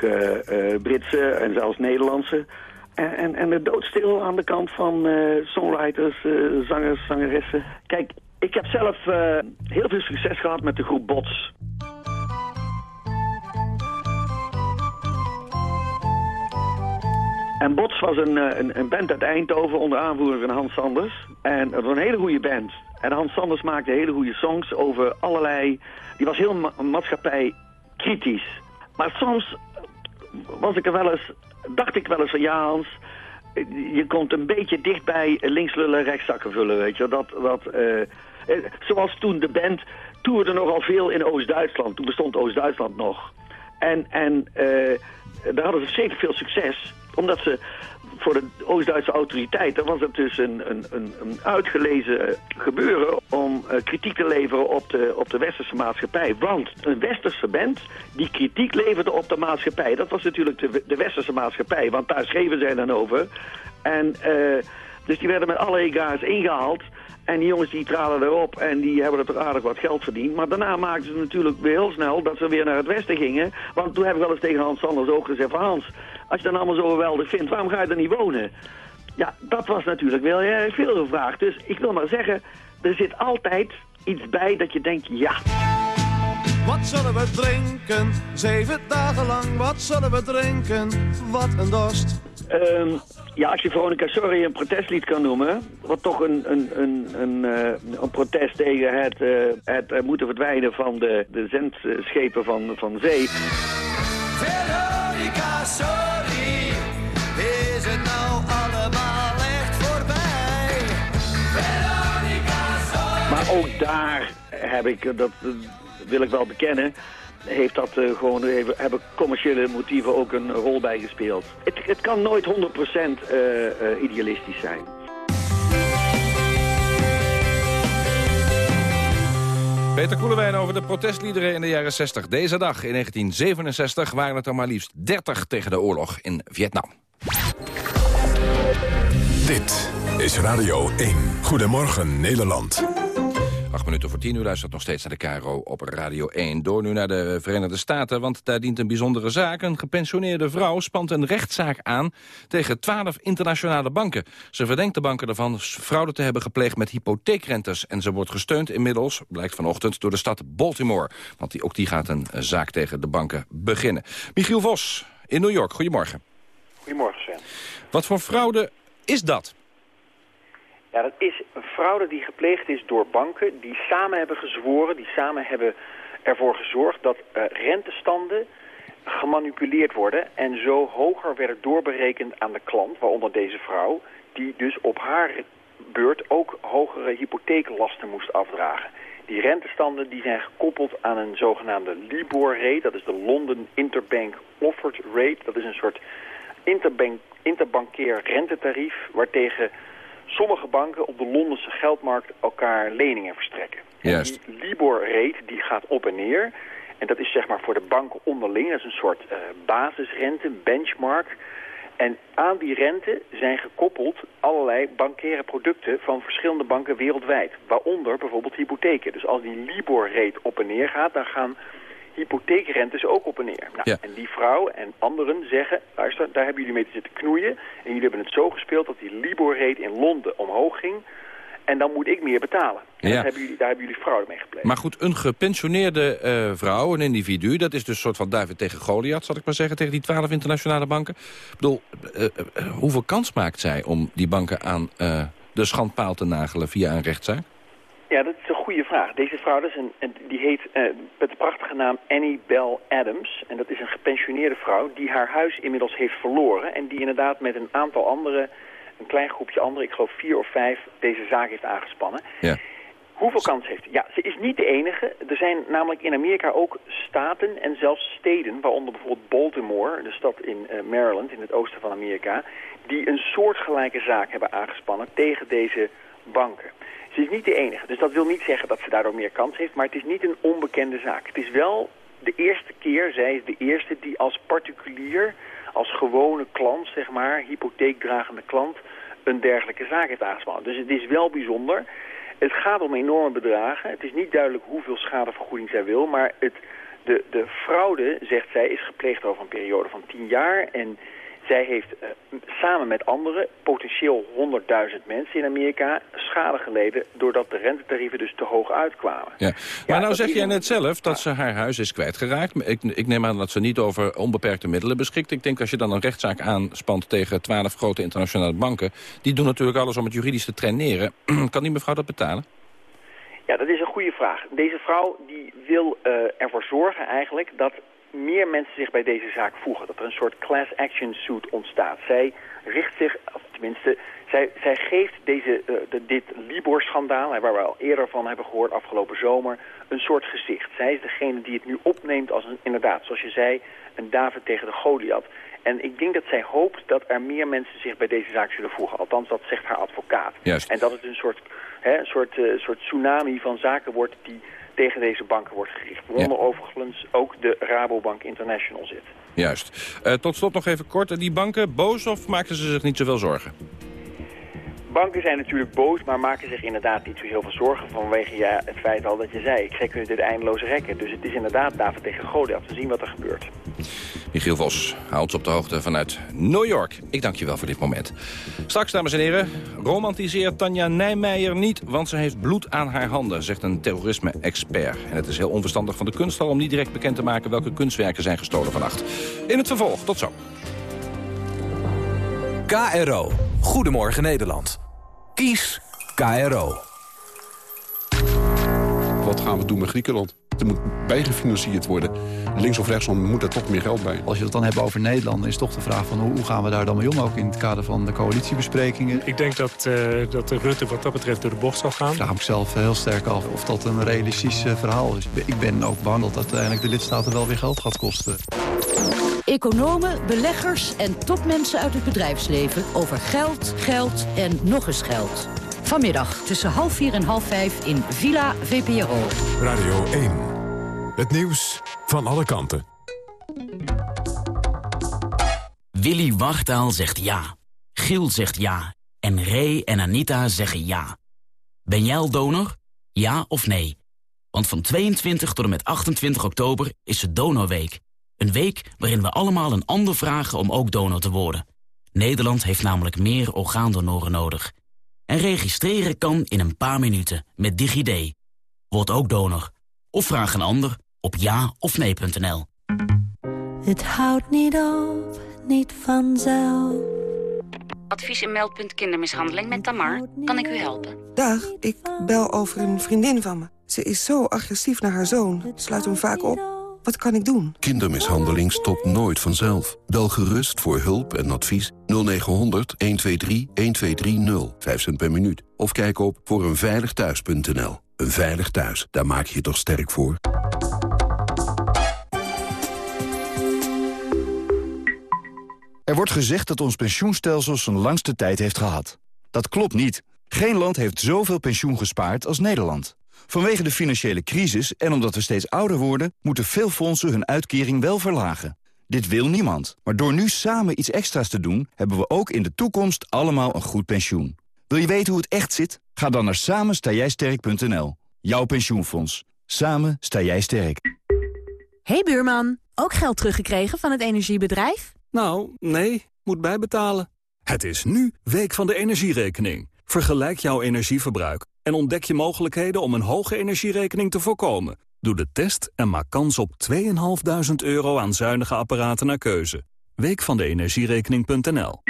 Britse en zelfs Nederlandse. En, en, en de doodstil aan de kant van songwriters, zangers, zangeressen. Kijk, ik heb zelf heel veel succes gehad met de groep Bots. En Bots was een, een, een, band uit Eindhoven onder aanvoering van Hans Sanders. En dat was een hele goede band. En Hans Sanders maakte hele goede songs over allerlei... Die was heel ma maatschappij kritisch. Maar soms was ik er wel eens... Dacht ik wel eens van ja Hans... Je komt een beetje dichtbij links lullen, rechts zakken vullen, weet je. Dat, dat, uh, zoals toen de band toerde nogal veel in Oost-Duitsland. Toen bestond Oost-Duitsland nog. En, en uh, daar hadden ze zeker veel succes omdat ze voor de Oost-Duitse autoriteiten was het dus een, een, een, uitgelezen gebeuren om uh, kritiek te leveren op de, op de westerse maatschappij. Want een westerse band die kritiek leverde op de maatschappij, dat was natuurlijk de, de westerse maatschappij, want daar schreven zij dan over. En uh, dus die werden met alle ega's ingehaald. En die jongens die tralen erop en die hebben er toch aardig wat geld verdiend. Maar daarna maakten ze natuurlijk weer heel snel dat ze weer naar het westen gingen. Want toen heb ik wel eens tegen Hans Sanders ook gezegd van Hans, als je dan allemaal zo geweldig vindt, waarom ga je er niet wonen? Ja, dat was natuurlijk wel erg veel gevraagd. Dus ik wil maar zeggen, er zit altijd iets bij dat je denkt, ja. Wat zullen we drinken? Zeven dagen lang, wat zullen we drinken? Wat een dorst. Um, ja, als je Veronica Sorry een protestlied kan noemen... wat toch een, een, een, een, uh, een protest tegen het, uh, het uh, moeten verdwijnen van de, de zendschepen van, van zee... Veronica Sorry, is het nou allemaal echt voorbij? Veronica Sorry. Maar ook daar heb ik, dat wil ik wel bekennen heeft dat uh, gewoon even, hebben commerciële motieven ook een rol bij gespeeld. Het, het kan nooit 100% uh, uh, idealistisch zijn. Peter Koelewijn over de protestliederen in de jaren 60. Deze dag in 1967 waren het er maar liefst 30 tegen de oorlog in Vietnam. Dit is Radio 1. Goedemorgen Nederland. Acht minuten voor tien uur luistert nog steeds naar de Caro op Radio 1. Door nu naar de Verenigde Staten, want daar dient een bijzondere zaak. Een gepensioneerde vrouw spant een rechtszaak aan tegen twaalf internationale banken. Ze verdenkt de banken ervan fraude te hebben gepleegd met hypotheekrentes. En ze wordt gesteund inmiddels, blijkt vanochtend, door de stad Baltimore. Want die, ook die gaat een zaak tegen de banken beginnen. Michiel Vos in New York, goedemorgen. Goedemorgen, Sven. Wat voor fraude is dat? Ja, dat is een fraude die gepleegd is door banken die samen hebben gezworen, die samen hebben ervoor gezorgd dat uh, rentestanden gemanipuleerd worden en zo hoger werden doorberekend aan de klant, waaronder deze vrouw, die dus op haar beurt ook hogere hypotheeklasten moest afdragen. Die rentestanden die zijn gekoppeld aan een zogenaamde LIBOR-rate, dat is de London Interbank Offered Rate. Dat is een soort interbank, interbankair rentetarief waartegen sommige banken op de Londense geldmarkt elkaar leningen verstrekken. Juist. Die Libor-rate die gaat op en neer. En dat is zeg maar voor de banken onderling. Dat is een soort uh, basisrente, benchmark. En aan die rente zijn gekoppeld allerlei bankaire producten van verschillende banken wereldwijd. Waaronder bijvoorbeeld hypotheken. Dus als die Libor-rate op en neer gaat, dan gaan hypotheekrentes ook op en neer. Nou, Ja. En die vrouw en anderen zeggen, luister, daar hebben jullie mee te zitten knoeien. En jullie hebben het zo gespeeld dat die Libor-rate in Londen omhoog ging. En dan moet ik meer betalen. En Ja. dat hebben jullie, daar hebben jullie fraude mee gepleegd. Maar goed, een gepensioneerde eh, vrouw, een individu... dat is dus een soort van David tegen Goliath, zal ik maar zeggen... tegen die twaalf internationale banken. Ik bedoel, eh, eh, hoeveel kans maakt zij om die banken aan de schandpaal te nagelen via een rechtszaak? Ja, dat goede vraag. Deze vrouw is een, een- die heet eh, met de prachtige naam Annie Bell Adams. En dat is een gepensioneerde vrouw die haar huis inmiddels heeft verloren. En die inderdaad met een aantal andere, een klein groepje anderen, ik geloof vier of vijf, deze zaak heeft aangespannen. Ja. Hoeveel kans heeft ze? Ja, ze is niet de enige. Er zijn namelijk in Amerika ook staten en zelfs steden, waaronder bijvoorbeeld Baltimore, de stad in eh, Maryland, in het oosten van Amerika, die een soortgelijke zaak hebben aangespannen tegen deze banken. Ze is niet de enige, dus dat wil niet zeggen dat ze daardoor meer kans heeft, maar het is niet een onbekende zaak. Het is wel de eerste keer, zij is de eerste die als particulier, als gewone klant, zeg maar, hypotheekdragende klant, een dergelijke zaak heeft aangespannen. Dus het is wel bijzonder. Het gaat om enorme bedragen. Het is niet duidelijk hoeveel schadevergoeding zij wil, maar het, de, de fraude, zegt zij, is gepleegd over een periode van 10 jaar. En zij heeft eh, samen met anderen, potentieel 100.000 mensen in Amerika, schade geleden doordat de rentetarieven dus te hoog uitkwamen. Ja. Maar nou zeg jij net zelf dat ze haar huis is kwijtgeraakt. Ik, ik neem aan dat ze niet over onbeperkte middelen beschikt. Ik denk als je dan een rechtszaak aanspant tegen twaalf grote internationale banken... die doen natuurlijk alles om het juridisch te traineren. kan die mevrouw dat betalen? Ja, dat is een goede vraag. Deze vrouw die wil eh, ervoor zorgen eigenlijk dat meer mensen zich bij deze zaak voegen. Dat er een soort class action suit ontstaat. Zij richt zich, of tenminste, zij, zij geeft deze, eh, de, dit Libor-schandaal, waar we al eerder van hebben gehoord afgelopen zomer, een soort gezicht. Zij is degene die het nu opneemt als een, inderdaad, zoals je zei, een David tegen de Goliath. En ik denk dat zij hoopt dat er meer mensen zich bij deze zaak zullen voegen. Althans, dat zegt haar advocaat. Juist. En dat het een soort, hè, een soort, eh, soort tsunami van zaken wordt die tegen deze banken wordt gericht. Waaronder overigens ook de Rabobank International zit. Juist. Eh, tot slot nog even kort. Die banken boos of maken ze zich niet zoveel zorgen? Banken zijn natuurlijk boos, maar maken zich inderdaad niet zo heel veel zorgen vanwege ja, het feit al dat je zei. Ik kunnen dit eindeloos rekken. Dus het is inderdaad David tegen Goliath. We zien wat er gebeurt. Michiel Vos houdt op de hoogte vanuit New York. Ik dank je wel voor dit moment. Straks, dames en heren, romantiseert Tanja Nijmeijer niet... want ze heeft bloed aan haar handen, zegt een terrorisme-expert. En het is heel onverstandig van de kunsthal om niet direct bekend te maken... welke kunstwerken zijn gestolen vannacht. In het vervolg, tot zo. KRO. Goedemorgen Nederland. Kies KRO. Wat gaan we doen met Griekenland? Er moet bijgefinancierd worden. Links of rechtsom moet er toch meer geld bij. Als je het dan hebt over Nederland, is toch de vraag van hoe, gaan we daar dan mee om, ook in het kader van de coalitiebesprekingen. Ik denk dat, eh dat de Rutte wat dat betreft door de bocht zal gaan. Ik vraag me zelf heel sterk af of dat een realistisch eh, verhaal is. Ik ben ook bang dat uiteindelijk de lidstaten wel weer geld gaat kosten. Economen, beleggers en topmensen uit het bedrijfsleven over geld, geld en nog eens geld. Vanmiddag tussen half vier en half vijf in Villa VPRO. Radio 1. Het nieuws van alle kanten. Willy Wartaal zegt ja. Giel zegt ja. En Ray en Anita zeggen ja. Ben jij al donor? Ja of nee? Want van 22 tot en met 28 oktober is het Donorweek. Een week waarin we allemaal een ander vragen om ook donor te worden. Nederland heeft namelijk meer orgaandonoren nodig. En registreren kan in een paar minuten met DigiD. Word ook donor. Of vraag een ander op ja of nee.nl. Het houdt niet op, niet vanzelf. Advies en meldpunt kindermishandeling met Tamar. Kan ik u helpen? Dag, ik bel over een vriendin van me. Ze is zo agressief naar haar zoon. Sluit hem vaak op. Wat kan ik doen? Kindermishandeling stopt nooit vanzelf. Bel gerust voor hulp en advies 0900 123 1230. 5 cent per minuut. Of kijk op voor eenveiligthuis.nl. Een veilig thuis, daar maak je je toch sterk voor? Er wordt gezegd dat ons pensioenstelsel zijn langste tijd heeft gehad. Dat klopt niet. Geen land heeft zoveel pensioen gespaard als Nederland. Vanwege de financiële crisis en omdat we steeds ouder worden... moeten veel fondsen hun uitkering wel verlagen. Dit wil niemand. Maar door nu samen iets extra's te doen... hebben we ook in de toekomst allemaal een goed pensioen. Wil je weten hoe het echt zit? Ga dan naar samenstaaijsterk.nl. Jouw pensioenfonds. Samen sta jij sterk. Hey buurman, ook geld teruggekregen van het energiebedrijf? Nou, nee, moet bijbetalen. Het is nu Week van de Energierekening. Vergelijk jouw energieverbruik en ontdek je mogelijkheden om een hoge energierekening te voorkomen. Doe de test en maak kans op 2.500 euro aan zuinige apparaten naar keuze. Week van de energierekening.nl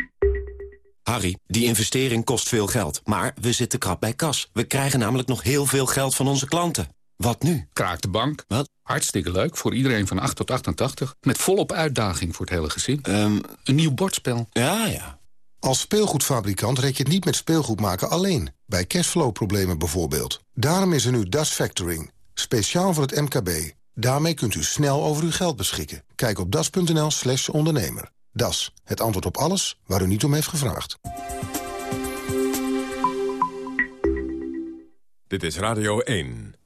Harry, die investering kost veel geld, maar we zitten krap bij kas. We krijgen namelijk nog heel veel geld van onze klanten. Wat nu? Kraak de bank. Wat? Hartstikke leuk, voor iedereen van 8 tot 88. Met volop uitdaging voor het hele gezin. Um, een nieuw bordspel. Ja, ja. Als speelgoedfabrikant rek je het niet met speelgoed maken alleen. Bij cashflow-problemen bijvoorbeeld. Daarom is er nu Das Factoring. Speciaal voor het MKB. Daarmee kunt u snel over uw geld beschikken. Kijk op das.nl slash ondernemer. Das, het antwoord op alles waar u niet om heeft gevraagd. Dit is Radio 1.